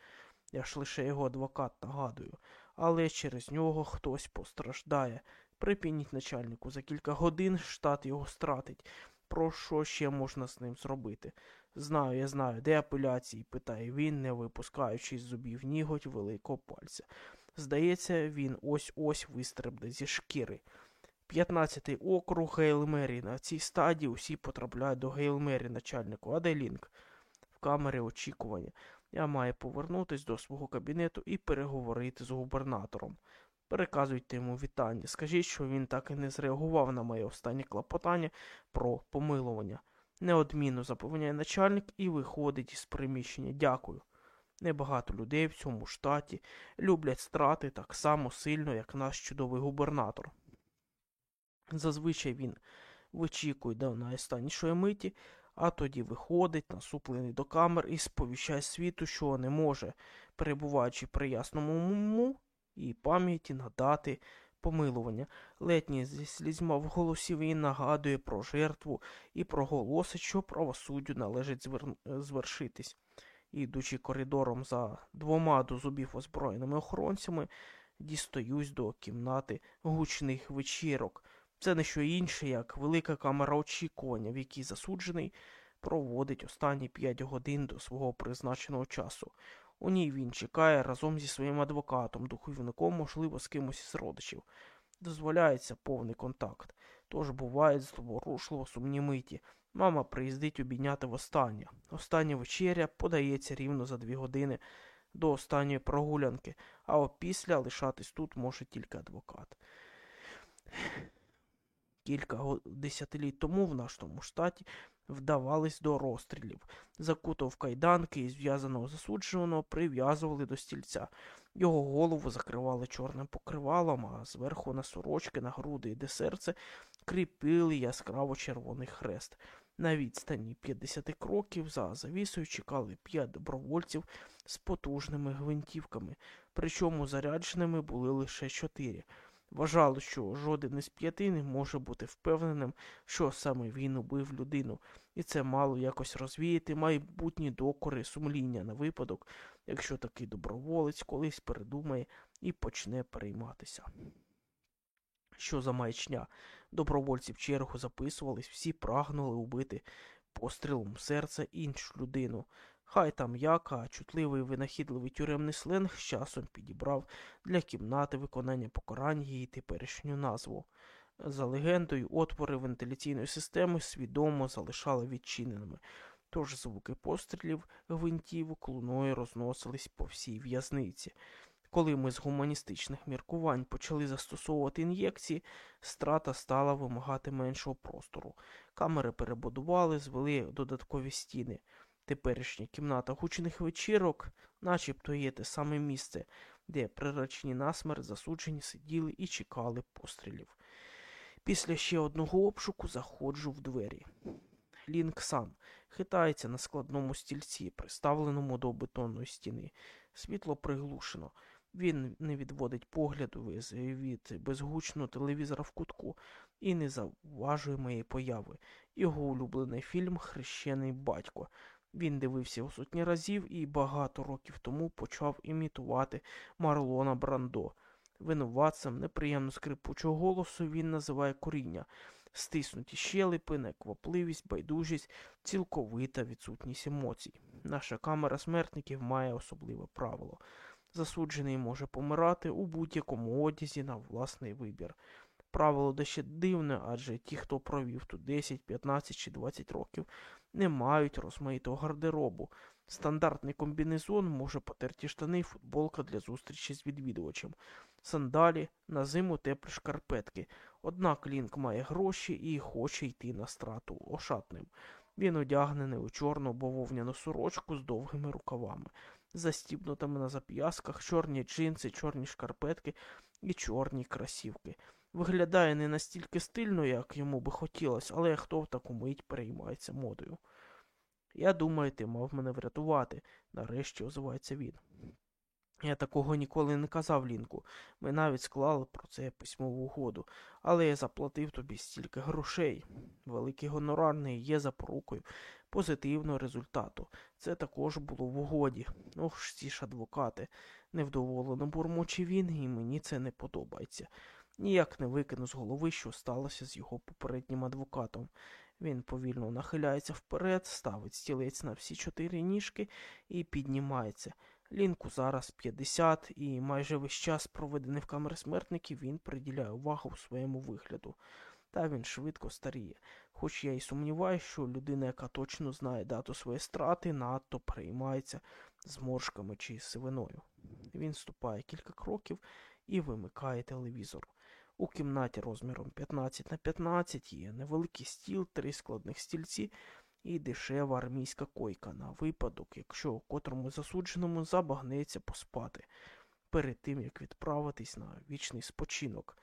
Я ж лише його адвокат нагадую, але через нього хтось постраждає. Припініть начальнику за кілька годин штат його стратить. Про що ще можна з ним зробити? Знаю, я знаю, де апеляції, питає він, не випускаючи з зубів ніготь великого пальця. Здається, він ось ось вистрибне зі шкіри. 15-й округ Гейлмері. На цій стадії усі потрапляють до Гейлмері, начальнику. А де Лінк? В камері очікування. Я маю повернутися до свого кабінету і переговорити з губернатором. Переказуйте йому вітання. Скажіть, що він так і не зреагував на моє останнє клопотання про помилування. Неодмінно запевняє начальник і виходить із приміщення. Дякую. Небагато людей в цьому штаті люблять страти так само сильно, як наш чудовий губернатор. Зазвичай він вичікує до найостаннішої миті, а тоді виходить, насуплений до камер і сповіщає світу, що не може, перебуваючи при ясному уму і пам'яті надати помилування. Летній зі слізьма в голосі він нагадує про жертву і проголосить, що правосуддю належить звер... звершитись. Ідучи коридором за двома до зубів озброєними охоронцями, дістаюсь до кімнати гучних вечірок. Це не що інше, як велика камера очікування, в якій засуджений проводить останні п'ять годин до свого призначеного часу. У ній він чекає разом зі своїм адвокатом, духовником, можливо, з кимось із родичів. Дозволяється повний контакт. Тож бувають зворушливо сумні миті. Мама приїздить обійняти востаннє. Остання вечеря подається рівно за дві години до останньої прогулянки, а опісля лишатись тут може тільки адвокат. Кілька десятиліть тому в нашому штаті вдавались до розстрілів. Закутав кайданки і зв'язаного засудженого прив'язували до стільця. Його голову закривали чорним покривалом, а зверху на сорочки, на груди і де серце кріпили яскраво червоний хрест. На відстані 50 кроків за завісою чекали п'ять добровольців з потужними гвинтівками, причому зарядженими були лише чотири. Вважало, що жоден із п'яти не може бути впевненим, що саме він убив людину, і це мало якось розвіяти майбутні докори сумління на випадок, якщо такий доброволець колись передумає і почне перейматися. Що за маячня? Добровольці в чергу записувались, всі прагнули убити пострілом в серце іншу людину. Хай там як, а чутливий винахідливий тюремний сленг з часом підібрав для кімнати виконання покарань її теперішню назву. За легендою, отвори вентиляційної системи свідомо залишали відчиненими, тож звуки пострілів гвинтівок луною розносились по всій в'язниці. Коли ми з гуманістичних міркувань почали застосовувати ін'єкції, страта стала вимагати меншого простору. Камери перебудували, звели додаткові стіни. Теперішня кімната гучних вечірок, начебто є те саме місце, де приречені на смерть засуджені сиділи і чекали пострілів. Після ще одного обшуку заходжу в двері. Лінк сам хитається на складному стільці, приставленому до бетонної стіни. Світло приглушено. Він не відводить погляду від безгучного телевізора в кутку і не завважує моєї появи. Його улюблений фільм Хрещений батько. Він дивився його сотні разів і багато років тому почав імітувати Марлона Брандо. Винуватцем неприємно скрипучого голосу він називає коріння, стиснуті щелепи, неквапливість, байдужість, цілковита відсутність емоцій. Наша камера смертників має особливе правило. Засуджений може помирати у будь-якому одязі на власний вибір. Правило дещо дивне, адже ті, хто провів тут 10, 15 чи 20 років, не мають розмаїтого гардеробу. Стандартний комбінезон може потерті штани футболка для зустрічі з відвідувачем, сандалі, на зиму теплі шкарпетки. Однак Лінк має гроші і хоче йти на страту ошатним. Він одягнений у чорну бововняну сорочку з довгими рукавами, застібнутими на зап'ясках, чорні джинси, чорні шкарпетки і чорні красівки. Виглядає не настільки стильно, як йому би хотілося, але хто в таку мить переймається модою. Я думаю, ти мав мене врятувати, нарешті озивається він. Я такого ніколи не казав, Лінку. Ми навіть склали про це письмову угоду, але я заплатив тобі стільки грошей. Великий гонорар не є запорукою позитивного результату. Це також було в угоді. Ох ж ці ж адвокати. Невдоволено бурмоче він, і мені це не подобається. Ніяк не викину з голови, що сталося з його попереднім адвокатом. Він повільно нахиляється вперед, ставить стілець на всі чотири ніжки і піднімається. Лінку зараз 50, і майже весь час, проведений в камері смертників, він приділяє увагу своєму вигляду. Та він швидко старіє. Хоч я й сумніваюся, що людина, яка точно знає дату своєї страти, надто переймається зморшками чи сивиною. Він ступає кілька кроків і вимикає телевізор. У кімнаті розміром 15 на 15 є невеликий стіл, три складних стільці і дешева армійська койка на випадок, якщо котрому засудженому забагнеться поспати перед тим, як відправитись на вічний спочинок.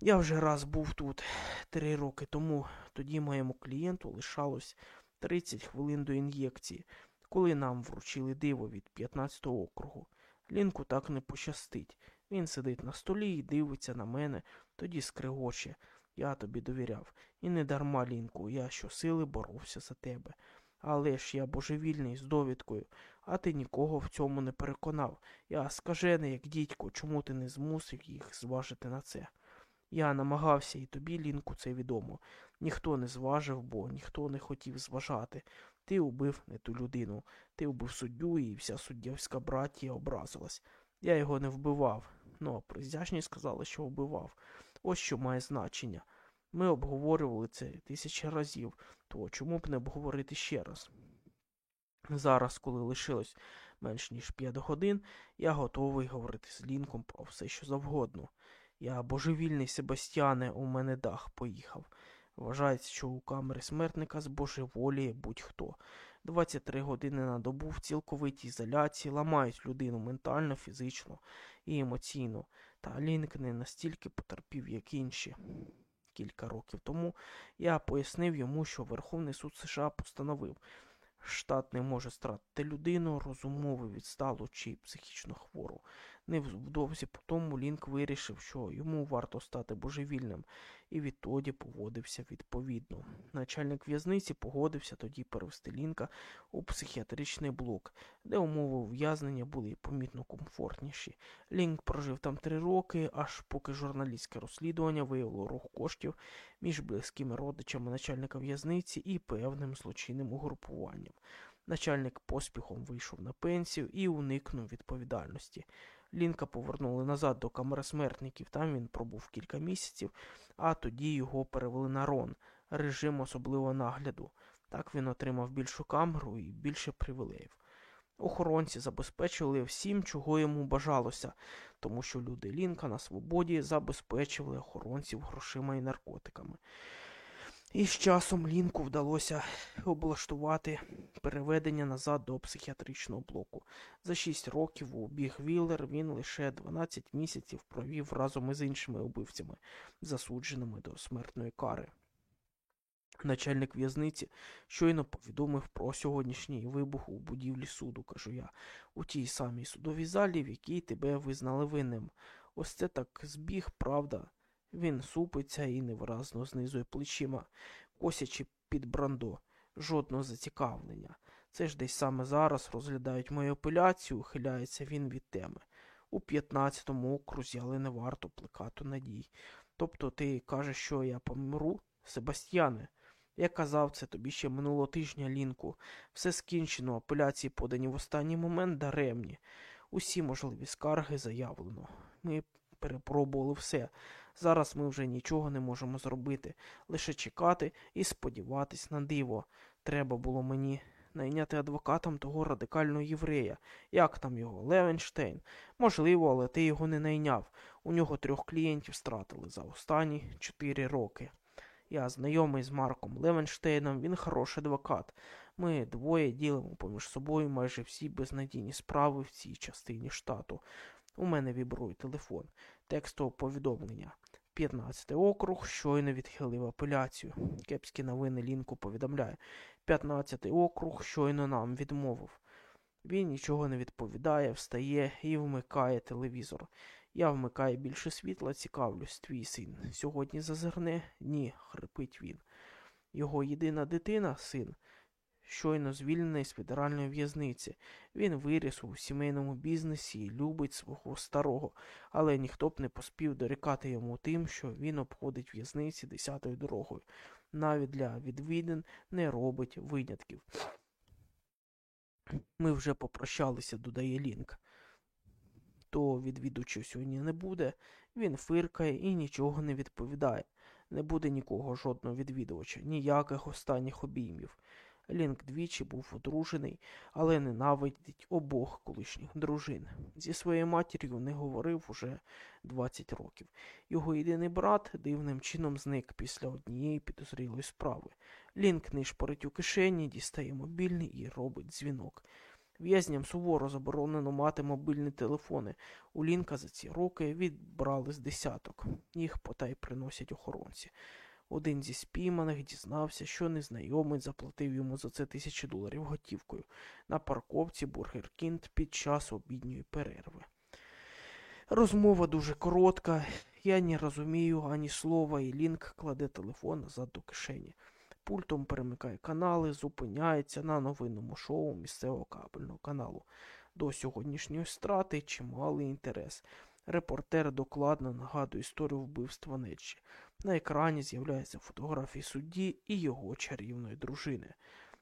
Я вже раз був тут три роки тому, тоді моєму клієнту лишалось 30 хвилин до ін'єкції, коли нам вручили диво від 15-го округу. Лінку так не пощастить. Він сидить на столі і дивиться на мене, тоді скригоче. Я тобі довіряв. І не дарма, Лінку, я щосили боровся за тебе. Але ж я божевільний з довідкою, а ти нікого в цьому не переконав. Я скажений, як дідько, чому ти не змусив їх зважити на це? Я намагався і тобі, Лінку, це відомо. Ніхто не зважив, бо ніхто не хотів зважати. Ти убив не ту людину. Ти вбив суддю, і вся суддівська братія образилась. Я його не вбивав. Ну, а призячні сказали, що вбивав. Ось що має значення. Ми обговорювали це тисячі разів, то чому б не обговорити ще раз? Зараз, коли лишилось менш ніж п'ять годин, я готовий говорити з Лінком про все, що завгодно. Я божевільний Себастьяне, у мене дах поїхав. Вважається, що у камери смертника збожеволіє будь-хто. 23 години на добу в цілковитій ізоляції ламають людину ментально, фізично і емоційно. Та Лінк не настільки потерпів, як інші. Кілька років тому я пояснив йому, що Верховний суд США постановив, штат не може стратити людину, розумово відсталу чи психічно хвору. Невдовзі по тому Лінк вирішив, що йому варто стати божевільним, і відтоді поводився відповідно. Начальник в'язниці погодився тоді перевести Лінка у психіатричний блок, де умови ув'язнення були помітно комфортніші. Лінк прожив там три роки, аж поки журналістське розслідування виявило рух коштів між близькими родичами начальника в'язниці і певним злочинним угрупуванням. Начальник поспіхом вийшов на пенсію і уникнув відповідальності. Лінка повернули назад до камери смертників. Там він пробув кілька місяців, а тоді його перевели на Рон, режим особливого нагляду. Так він отримав більшу камеру і більше привілеїв. Охоронці забезпечили всім, чого йому бажалося, тому що люди Лінка на свободі забезпечували охоронців грошима і наркотиками. І з часом Лінку вдалося облаштувати переведення назад до психіатричного блоку. За шість років у Біг Віллер він лише 12 місяців провів разом із іншими убивцями, засудженими до смертної кари. Начальник в'язниці щойно повідомив про сьогоднішній вибух у будівлі суду, кажу я, у тій самій судовій залі, в якій тебе визнали винним. Ось це так збіг, правда. Він супиться і невиразно знизує плечима, косячи під брандо, жодного зацікавлення. Це ж десь саме зараз розглядають мою апеляцію, ухиляється він від теми. У 15-му окрузі, але не варто плекати надій. Тобто ти кажеш, що я помру? Себастьяне, я казав це тобі ще минулого тижня, Лінку. Все скінчено, апеляції подані в останній момент даремні. Усі можливі скарги заявлено. Ми перепробували все. Зараз ми вже нічого не можемо зробити, лише чекати і сподіватись на диво. Треба було мені найняти адвокатом того радикального єврея. Як там його? Левенштейн? Можливо, але ти його не найняв. У нього трьох клієнтів стратили за останні чотири роки. Я знайомий з Марком Левенштейном, він хороший адвокат. Ми двоє ділимо поміж собою майже всі безнадійні справи в цій частині штату. У мене вібрує телефон, текстове повідомлення. 15 округ щойно відхилив апеляцію. Кепські новини Лінку повідомляє. 15 округ щойно нам відмовив. Він нічого не відповідає, встає і вмикає телевізор. Я вмикаю більше світла, цікавлюсь, твій син. Сьогодні зазирне? Ні, хрипить він. Його єдина дитина, син, щойно звільнений з федеральної в'язниці. Він виріс у сімейному бізнесі і любить свого старого, але ніхто б не поспів дорікати йому тим, що він обходить в'язниці десятою дорогою. Навіть для відвідин не робить винятків. Ми вже попрощалися, додає Лінк. То відвідувачів сьогодні не буде, він фиркає і нічого не відповідає. Не буде нікого, жодного відвідувача, ніяких останніх обіймів. Лінк двічі був одружений, але ненавидить обох колишніх дружин. Зі своєю матір'ю не говорив уже 20 років. Його єдиний брат дивним чином зник після однієї підозрілої справи. Лінк нишпорить у кишені, дістає мобільний і робить дзвінок. В'язням суворо заборонено мати мобільні телефони. У Лінка за ці роки відбрали з десяток. Їх потай приносять охоронці. Один зі спійманих дізнався, що незнайомець заплатив йому за це тисячі доларів готівкою на парковці Бургер Кінт під час обідньої перерви. Розмова дуже коротка, я не розумію ані слова, і Лінк кладе телефон назад до кишені. Пультом перемикає канали, зупиняється на новинному шоу місцевого кабельного каналу. До сьогоднішньої страти чималий інтерес. Репортер докладно нагадує історію вбивства Нетчі. На екрані з'являються фотографії судді і його чарівної дружини.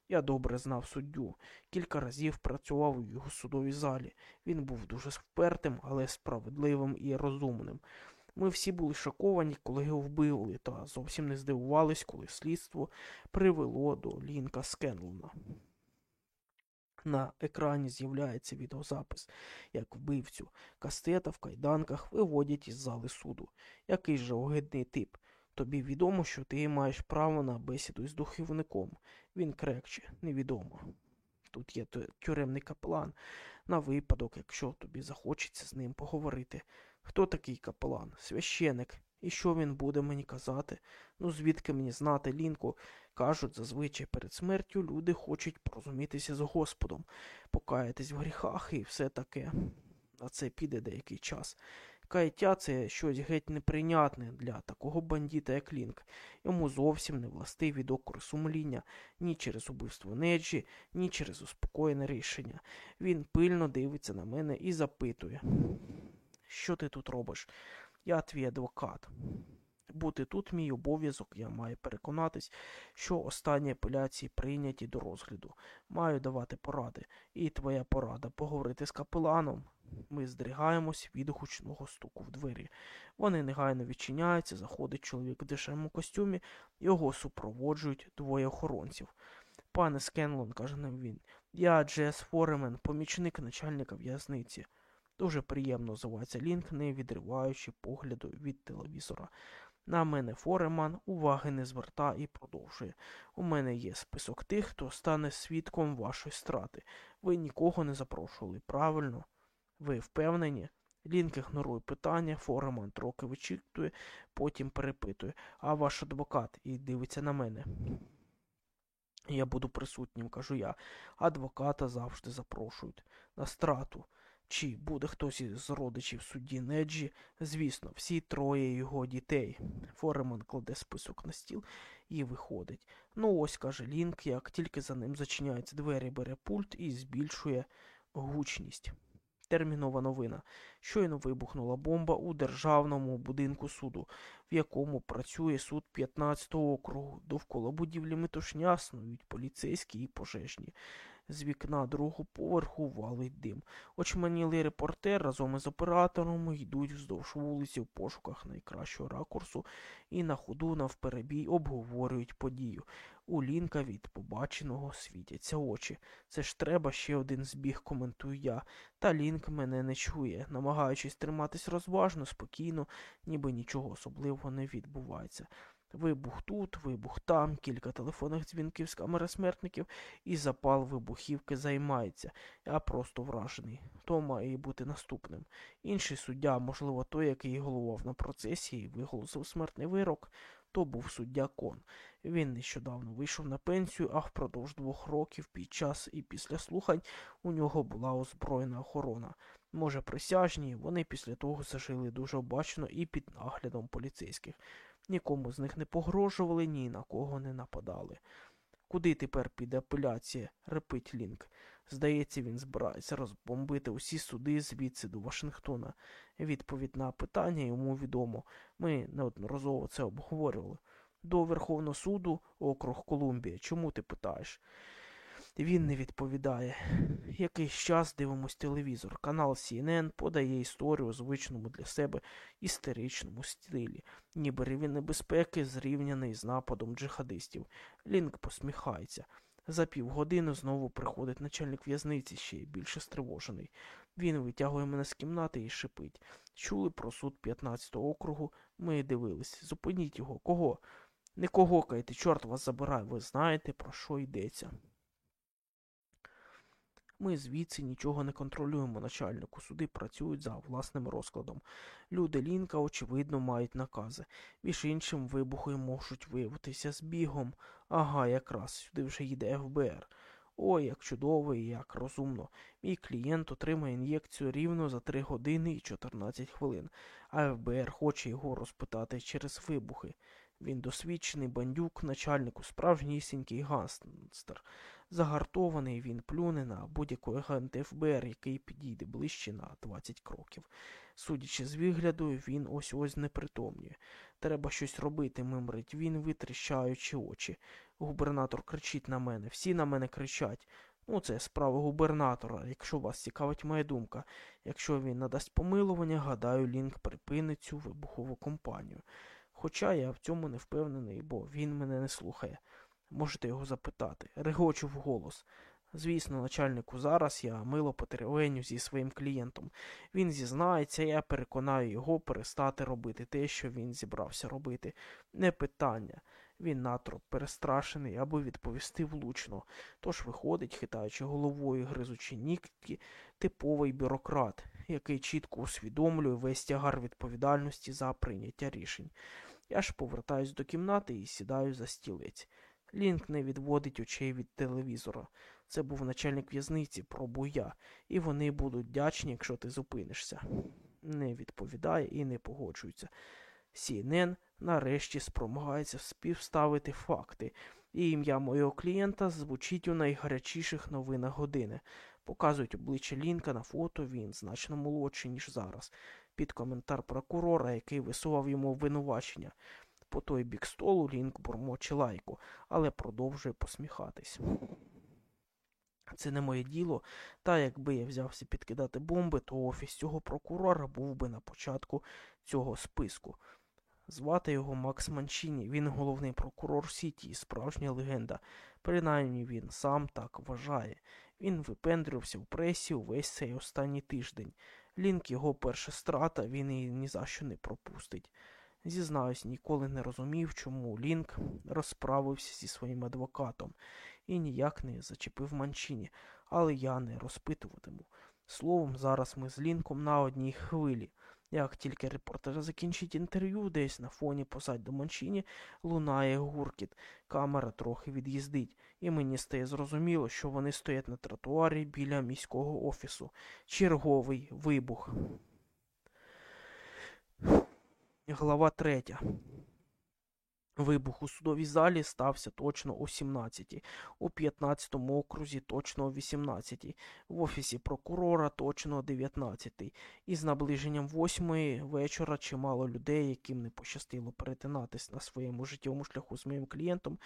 Я добре знав суддю, кілька разів працював у його судовій залі. Він був дуже впертим, але справедливим і розумним. Ми всі були шоковані, коли його вбили, та зовсім не здивувались, коли слідство привело до Лінка Скенлона. На екрані з'являється відеозапис, як вбивцю кастета в кайданках виводять із зали суду. Який же огидний тип. Тобі відомо, що ти маєш право на бесіду із духовником. Він крекче, невідомо. Тут є тюремний капелан на випадок, якщо тобі захочеться з ним поговорити. Хто такий капелан? Священик. І що він буде мені казати? Ну, звідки мені знати, Лінку? Кажуть, зазвичай перед смертю люди хочуть порозумітися з Господом, покаятись в гріхах і все таке. А це піде деякий час. Каяття це щось геть неприйнятне для такого бандіта, як Лінк. Йому зовсім не властиві докори сумління ні через убивство Неджі, ні через успокоєне рішення. Він пильно дивиться на мене і запитує. Що ти тут робиш? Я твій адвокат. Бути тут мій обов'язок, я маю переконатись, що останні апеляції прийняті до розгляду. Маю давати поради. І твоя порада поговорити з капеланом. Ми здригаємось від гучного стуку в двері. Вони негайно відчиняються, заходить чоловік в дешевому костюмі, його супроводжують двоє охоронців. Пане Скенлон, каже нам він, я Джес Форемен, помічник начальника в'язниці. Дуже приємно звається Лінк, не відриваючи погляду від телевізора. На мене Фореман уваги не зверта і продовжує. У мене є список тих, хто стане свідком вашої страти. Ви нікого не запрошували, правильно? Ви впевнені? Лінк ігнорує питання, Фореман трохи вичитує, потім перепитує, а ваш адвокат і дивиться на мене. Я буду присутнім, кажу я. Адвоката завжди запрошують. На страту. Чи буде хтось із родичів судді Неджі? Звісно, всі троє його дітей. Фореман кладе список на стіл і виходить. Ну ось, каже Лінк, як тільки за ним зачиняються двері, бере пульт і збільшує гучність. Термінова новина. Щойно вибухнула бомба у державному будинку суду, в якому працює суд 15-го округу. Довкола будівлі метушня снують поліцейські і пожежні. З вікна другого поверху валить дим. Очманілий репортер разом із оператором йдуть вздовж вулиці в пошуках найкращого ракурсу і на ходу навперебій обговорюють подію. У Лінка від побаченого світяться очі. Це ж треба ще один збіг, коментую я. Та Лінк мене не чує, намагаючись триматись розважно, спокійно, ніби нічого особливого не відбувається. Вибух тут, вибух там, кілька телефонних дзвінків з камери смертників і запал вибухівки займається. Я просто вражений. Хто має бути наступним? Інший суддя, можливо, той, який головував на процесі і виголосив смертний вирок, то був суддя Кон. Він нещодавно вийшов на пенсію, а впродовж двох років під час і після слухань у нього була озброєна охорона. Може, присяжні, вони після того зажили дуже обачно і під наглядом поліцейських. Нікому з них не погрожували, ні на кого не нападали. Куди тепер піде апеляція? репить Лінк. Здається, він збирається розбомбити усі суди звідси до Вашингтона. Відповідь на питання йому відомо. Ми неодноразово це обговорювали. До Верховного суду, округ Колумбія. Чому ти питаєш? Він не відповідає. Якийсь час дивимось телевізор. Канал CNN подає історію у звичному для себе істеричному стилі, ніби рівень небезпеки зрівняний з нападом джихадистів. Лінк посміхається. За півгодини знову приходить начальник в'язниці, ще й більше стривожений. Він витягує мене з кімнати і шипить. Чули про суд 15-го округу. Ми дивились. Зупиніть його. Кого? Не когокайте, чорт вас забирай, ви знаєте, про що йдеться. Ми звідси нічого не контролюємо, начальнику. Суди працюють за власним розкладом. Люди Лінка, очевидно, мають накази. Між іншим, вибухи можуть виявитися збігом. Ага, якраз сюди вже йде ФБР. Ой, як чудово і як розумно. Мій клієнт отримає ін'єкцію рівно за 3 години і 14 хвилин, а ФБР хоче його розпитати через вибухи. Він досвідчений бандюк, начальнику, справжнісінький ганстер. Загартований він плюне на будь-якого агента ФБР, який підійде ближче на 20 кроків. Судячи з вигляду, він ось ось не притомнює. Треба щось робити, мимрить він, витріщаючи очі. Губернатор кричить на мене, всі на мене кричать. Ну, це справа губернатора, якщо вас цікавить моя думка. Якщо він надасть помилування, гадаю, Лінк припинить цю вибухову компанію. Хоча я в цьому не впевнений, бо він мене не слухає. Можете його запитати. Регочу вголос. Звісно, начальнику, зараз я мило потеревеню зі своїм клієнтом. Він зізнається, я переконаю його перестати робити те, що він зібрався робити. Не питання. Він натроп перестрашений, аби відповісти влучно. Тож виходить, хитаючи головою, гризучи нігті, типовий бюрократ, який чітко усвідомлює весь тягар відповідальності за прийняття рішень. Я ж повертаюсь до кімнати і сідаю за стілець. Лінк не відводить очей від телевізора. Це був начальник в'язниці, пробую я, і вони будуть вдячні, якщо ти зупинишся. Не відповідає і не погоджується. CNN нарешті спромагається співставити факти, і ім'я моєго клієнта звучить у найгарячіших новинах години. Показують обличчя Лінка на фото, він значно молодший, ніж зараз. Під коментар прокурора, який висував йому обвинувачення. По той бік столу Лінк бурмоче лайку, але продовжує посміхатись. Це не моє діло, та якби я взявся підкидати бомби, то офіс цього прокурора був би на початку цього списку. Звати його Макс Манчині, він головний прокурор Сіті і справжня легенда. Принаймні він сам так вважає. Він випендрювався в пресі увесь цей останній тиждень. Лінк його перша страта, він її ні за що не пропустить. Зізнаюсь, ніколи не розумів, чому Лінк розправився зі своїм адвокатом і ніяк не зачепив манчині, але я не розпитуватиму. Словом, зараз ми з Лінком на одній хвилі. Як тільки репортер закінчить інтерв'ю, десь на фоні позаду манчині лунає гуркіт, камера трохи від'їздить, і мені стає зрозуміло, що вони стоять на тротуарі біля міського офісу. Черговий вибух. Глава третя. Вибух у судовій залі стався точно о 17-й, у 15-му окрузі точно о 18-й, в офісі прокурора точно о 19-й. І з наближенням 8-ї вечора чимало людей, яким не пощастило перетинатись на своєму життєвому шляху з моїм клієнтом,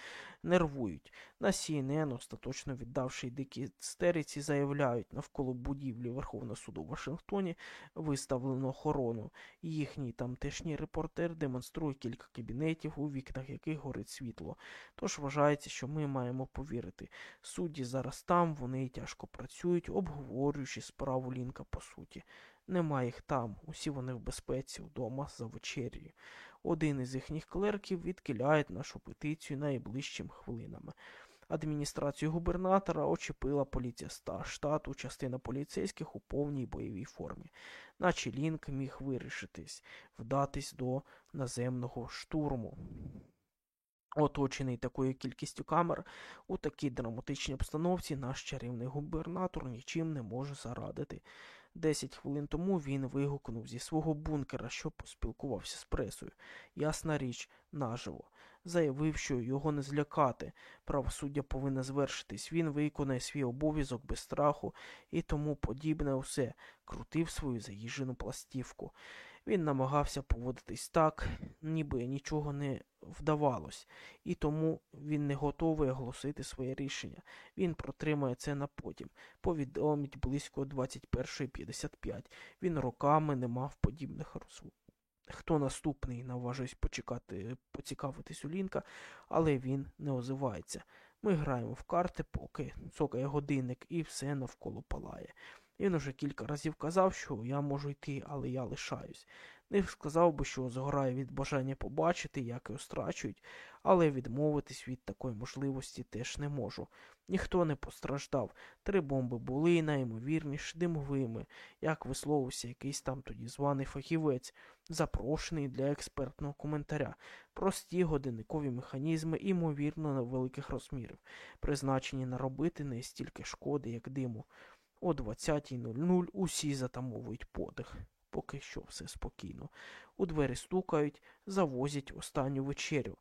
нервують. На CNN, остаточно віддавши дикі стериці, заявляють, навколо будівлі Верховного суду в Вашингтоні виставлено охорону. Їхній тамтешній репортер демонструє кілька кабінетів у вікнах вікнах яких горить світло. Тож вважається, що ми маємо повірити. Судді зараз там, вони тяжко працюють, обговорюючи справу Лінка по суті. Нема їх там, усі вони в безпеці вдома за вечерію. Один із їхніх клерків відкиляє нашу петицію найближчим хвилинами. Адміністрацію губернатора очепила поліція штату, частина поліцейських у повній бойовій формі, наче Лінк міг вирішитись, вдатись до наземного штурму. Оточений такою кількістю камер у такій драматичній обстановці наш чарівний губернатор нічим не може зарадити. Десять хвилин тому він вигукнув зі свого бункера, що поспілкувався з пресою. Ясна річ, наживо. Заявив, що його не злякати. Правосуддя повинне звершитись. Він виконає свій обов'язок без страху і тому подібне усе, крутив свою заїжджену пластівку. Він намагався поводитись так, ніби нічого не вдавалось, і тому він не готовий оголосити своє рішення. Він протримає це на потім. Повідомить близько 21.55. Він роками не мав подібних розмов. Хто наступний, наважусь почекати, поцікавитись у Лінка, але він не озивається. Ми граємо в карти, поки цокає годинник, і все навколо палає. Він уже кілька разів казав, що я можу йти, але я лишаюсь. Не сказав би, що згорає від бажання побачити, як його страчують, але відмовитись від такої можливості теж не можу. Ніхто не постраждав. Три бомби були, найімовірніше, димовими, як висловився якийсь там тоді званий фахівець, запрошений для експертного коментаря. Прості годинникові механізми, імовірно, на великих розмірів, призначені наробити не стільки шкоди, як диму. О 20.00 усі затамовують подих. Поки що все спокійно. У двері стукають, завозять останню вечерю.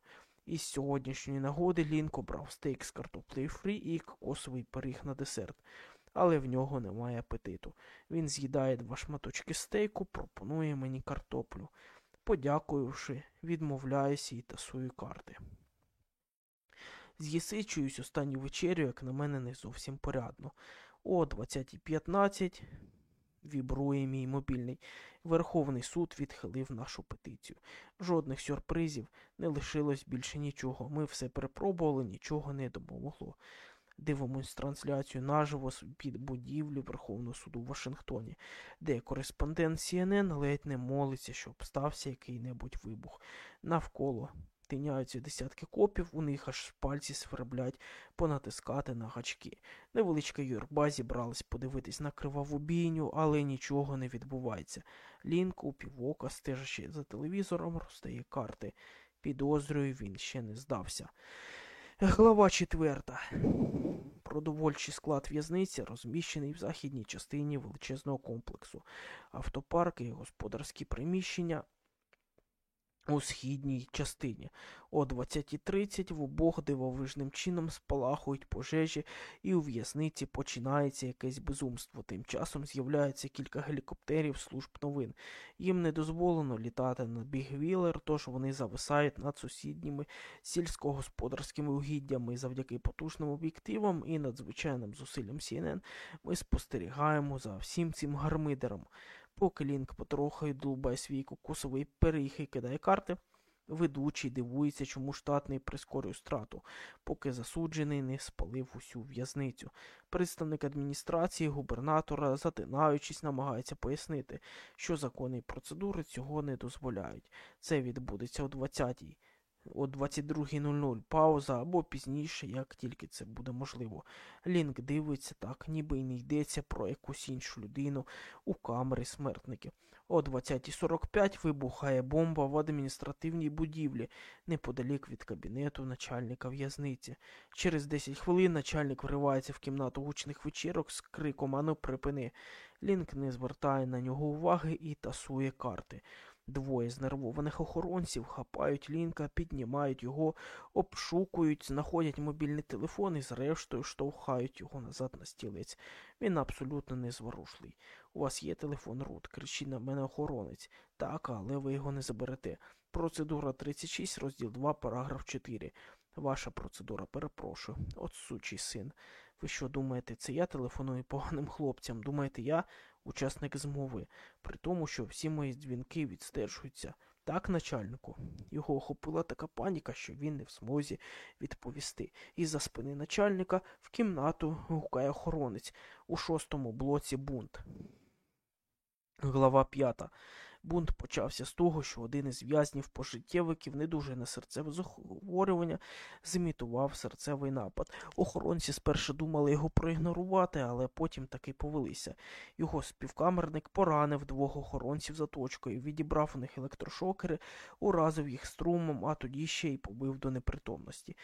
Із сьогоднішньої нагоди Лінк обрав стейк з картоплею фрі і кокосовий пиріг на десерт. Але в нього немає апетиту. Він з'їдає два шматочки стейку, пропонує мені картоплю. Подякуючи, відмовляюся і тасую карти. З'єсичуюсь останню вечерю, як на мене, не зовсім порядно. О 20.15 вібрує мій мобільний. Верховний суд відхилив нашу петицію. Жодних сюрпризів не лишилось більше нічого. Ми все перепробували, нічого не допомогло. Дивимось трансляцію наживо під будівлю Верховного суду в Вашингтоні, де кореспондент CNN ледь не молиться, щоб стався який-небудь вибух. Навколо тиняються десятки копів, у них аж пальці сверблять понатискати на гачки. Невеличка юрба зібралась подивитись на криваву бійню, але нічого не відбувається. Лінк у півока, стежачи за телевізором, роздає карти. Підозрюю, він ще не здався. Глава четверта. Продовольчий склад в'язниці розміщений в західній частині величезного комплексу. Автопарки і господарські приміщення у східній частині. О 20.30 в обох дивовижним чином спалахують пожежі, і у в'язниці починається якесь безумство. Тим часом з'являється кілька гелікоптерів служб новин. Їм не дозволено літати на бігвілер, тож вони зависають над сусідніми сільськогосподарськими угіддями. завдяки потужним об'єктивам і надзвичайним зусиллям CNN ми спостерігаємо за всім цим гармидером. Поки Лінк потрохає долубає свій кокосовий пиріг і кидає карти, ведучий дивується, чому штатний прискорює страту, поки засуджений не спалив усю в'язницю. Представник адміністрації, губернатора, затинаючись, намагається пояснити, що закони і процедури цього не дозволяють. Це відбудеться о 20-й о 22.00 пауза або пізніше, як тільки це буде можливо. Лінк дивиться так, ніби й не йдеться про якусь іншу людину у камері смертників. О 20.45 вибухає бомба в адміністративній будівлі неподалік від кабінету начальника в'язниці. Через 10 хвилин начальник вривається в кімнату гучних вечірок з криком Ану припини. Лінк не звертає на нього уваги і тасує карти. Двоє знервованих охоронців хапають лінка, піднімають його, обшукують, знаходять мобільний телефон і зрештою штовхають його назад на стілець. Він абсолютно незворушлий. У вас є телефон Рут, кричить на мене охоронець. Так, але ви його не заберете. Процедура 36, розділ 2, параграф 4. Ваша процедура, перепрошую. От сучий син. Ви що думаєте, це я телефоную поганим хлопцям? Думаєте, я учасник змови, при тому, що всі мої дзвінки відстежуються. Так, начальнику, його охопила така паніка, що він не в змозі відповісти. І за спини начальника в кімнату гукає охоронець у шостому блоці бунт. Глава п'ята. Бунт почався з того, що один із в'язнів пожиттєвиків, не дуже на серцеве захворювання, зімітував серцевий напад. Охоронці спершу думали його проігнорувати, але потім таки повелися. Його співкамерник поранив двох охоронців за точкою, відібрав у них електрошокери, уразив їх струмом, а тоді ще й побив до непритомності.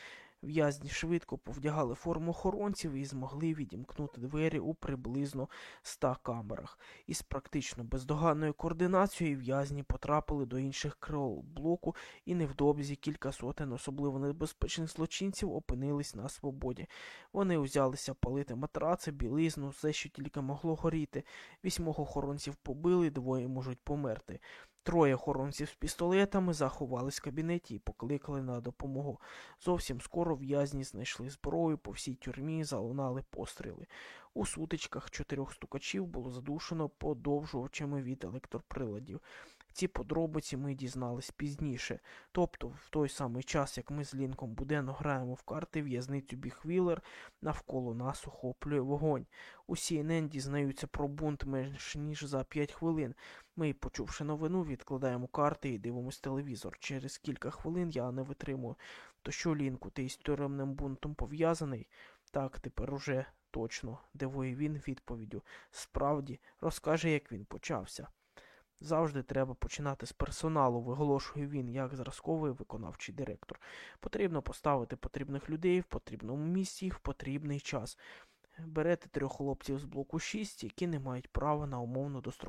В'язні швидко повдягали форму охоронців і змогли відімкнути двері у приблизно ста камерах. Із практично бездоганною координацією в'язні потрапили до інших крил блоку, і невдовзі кілька сотень особливо небезпечних злочинців опинились на свободі. Вони узялися палити матраци, білизну, все, що тільки могло горіти. Вісьмох охоронців побили, двоє можуть померти. Троє охоронців з пістолетами заховались в кабінеті і покликали на допомогу. Зовсім скоро в'язні знайшли зброю, по всій тюрмі залунали постріли. У сутичках чотирьох стукачів було задушено подовжувачами від електроприладів. Ці подробиці ми дізнались пізніше. Тобто, в той самий час, як ми з Лінком буденно граємо в карти, в'язницю Біхвілер навколо нас охоплює вогонь. У CNN дізнаються про бунт менш ніж за 5 хвилин. Ми, почувши новину, відкладаємо карти і дивимось телевізор. Через кілька хвилин я не витримую. То що, Лінку, ти із тюремним бунтом пов'язаний? Так, тепер уже точно, дивує він відповіддю. Справді, розкаже, як він почався. Завжди треба починати з персоналу, виголошує він, як зразковий виконавчий директор. Потрібно поставити потрібних людей в потрібному місці в потрібний час. Берете трьох хлопців з блоку 6, які не мають права на умовно дострокову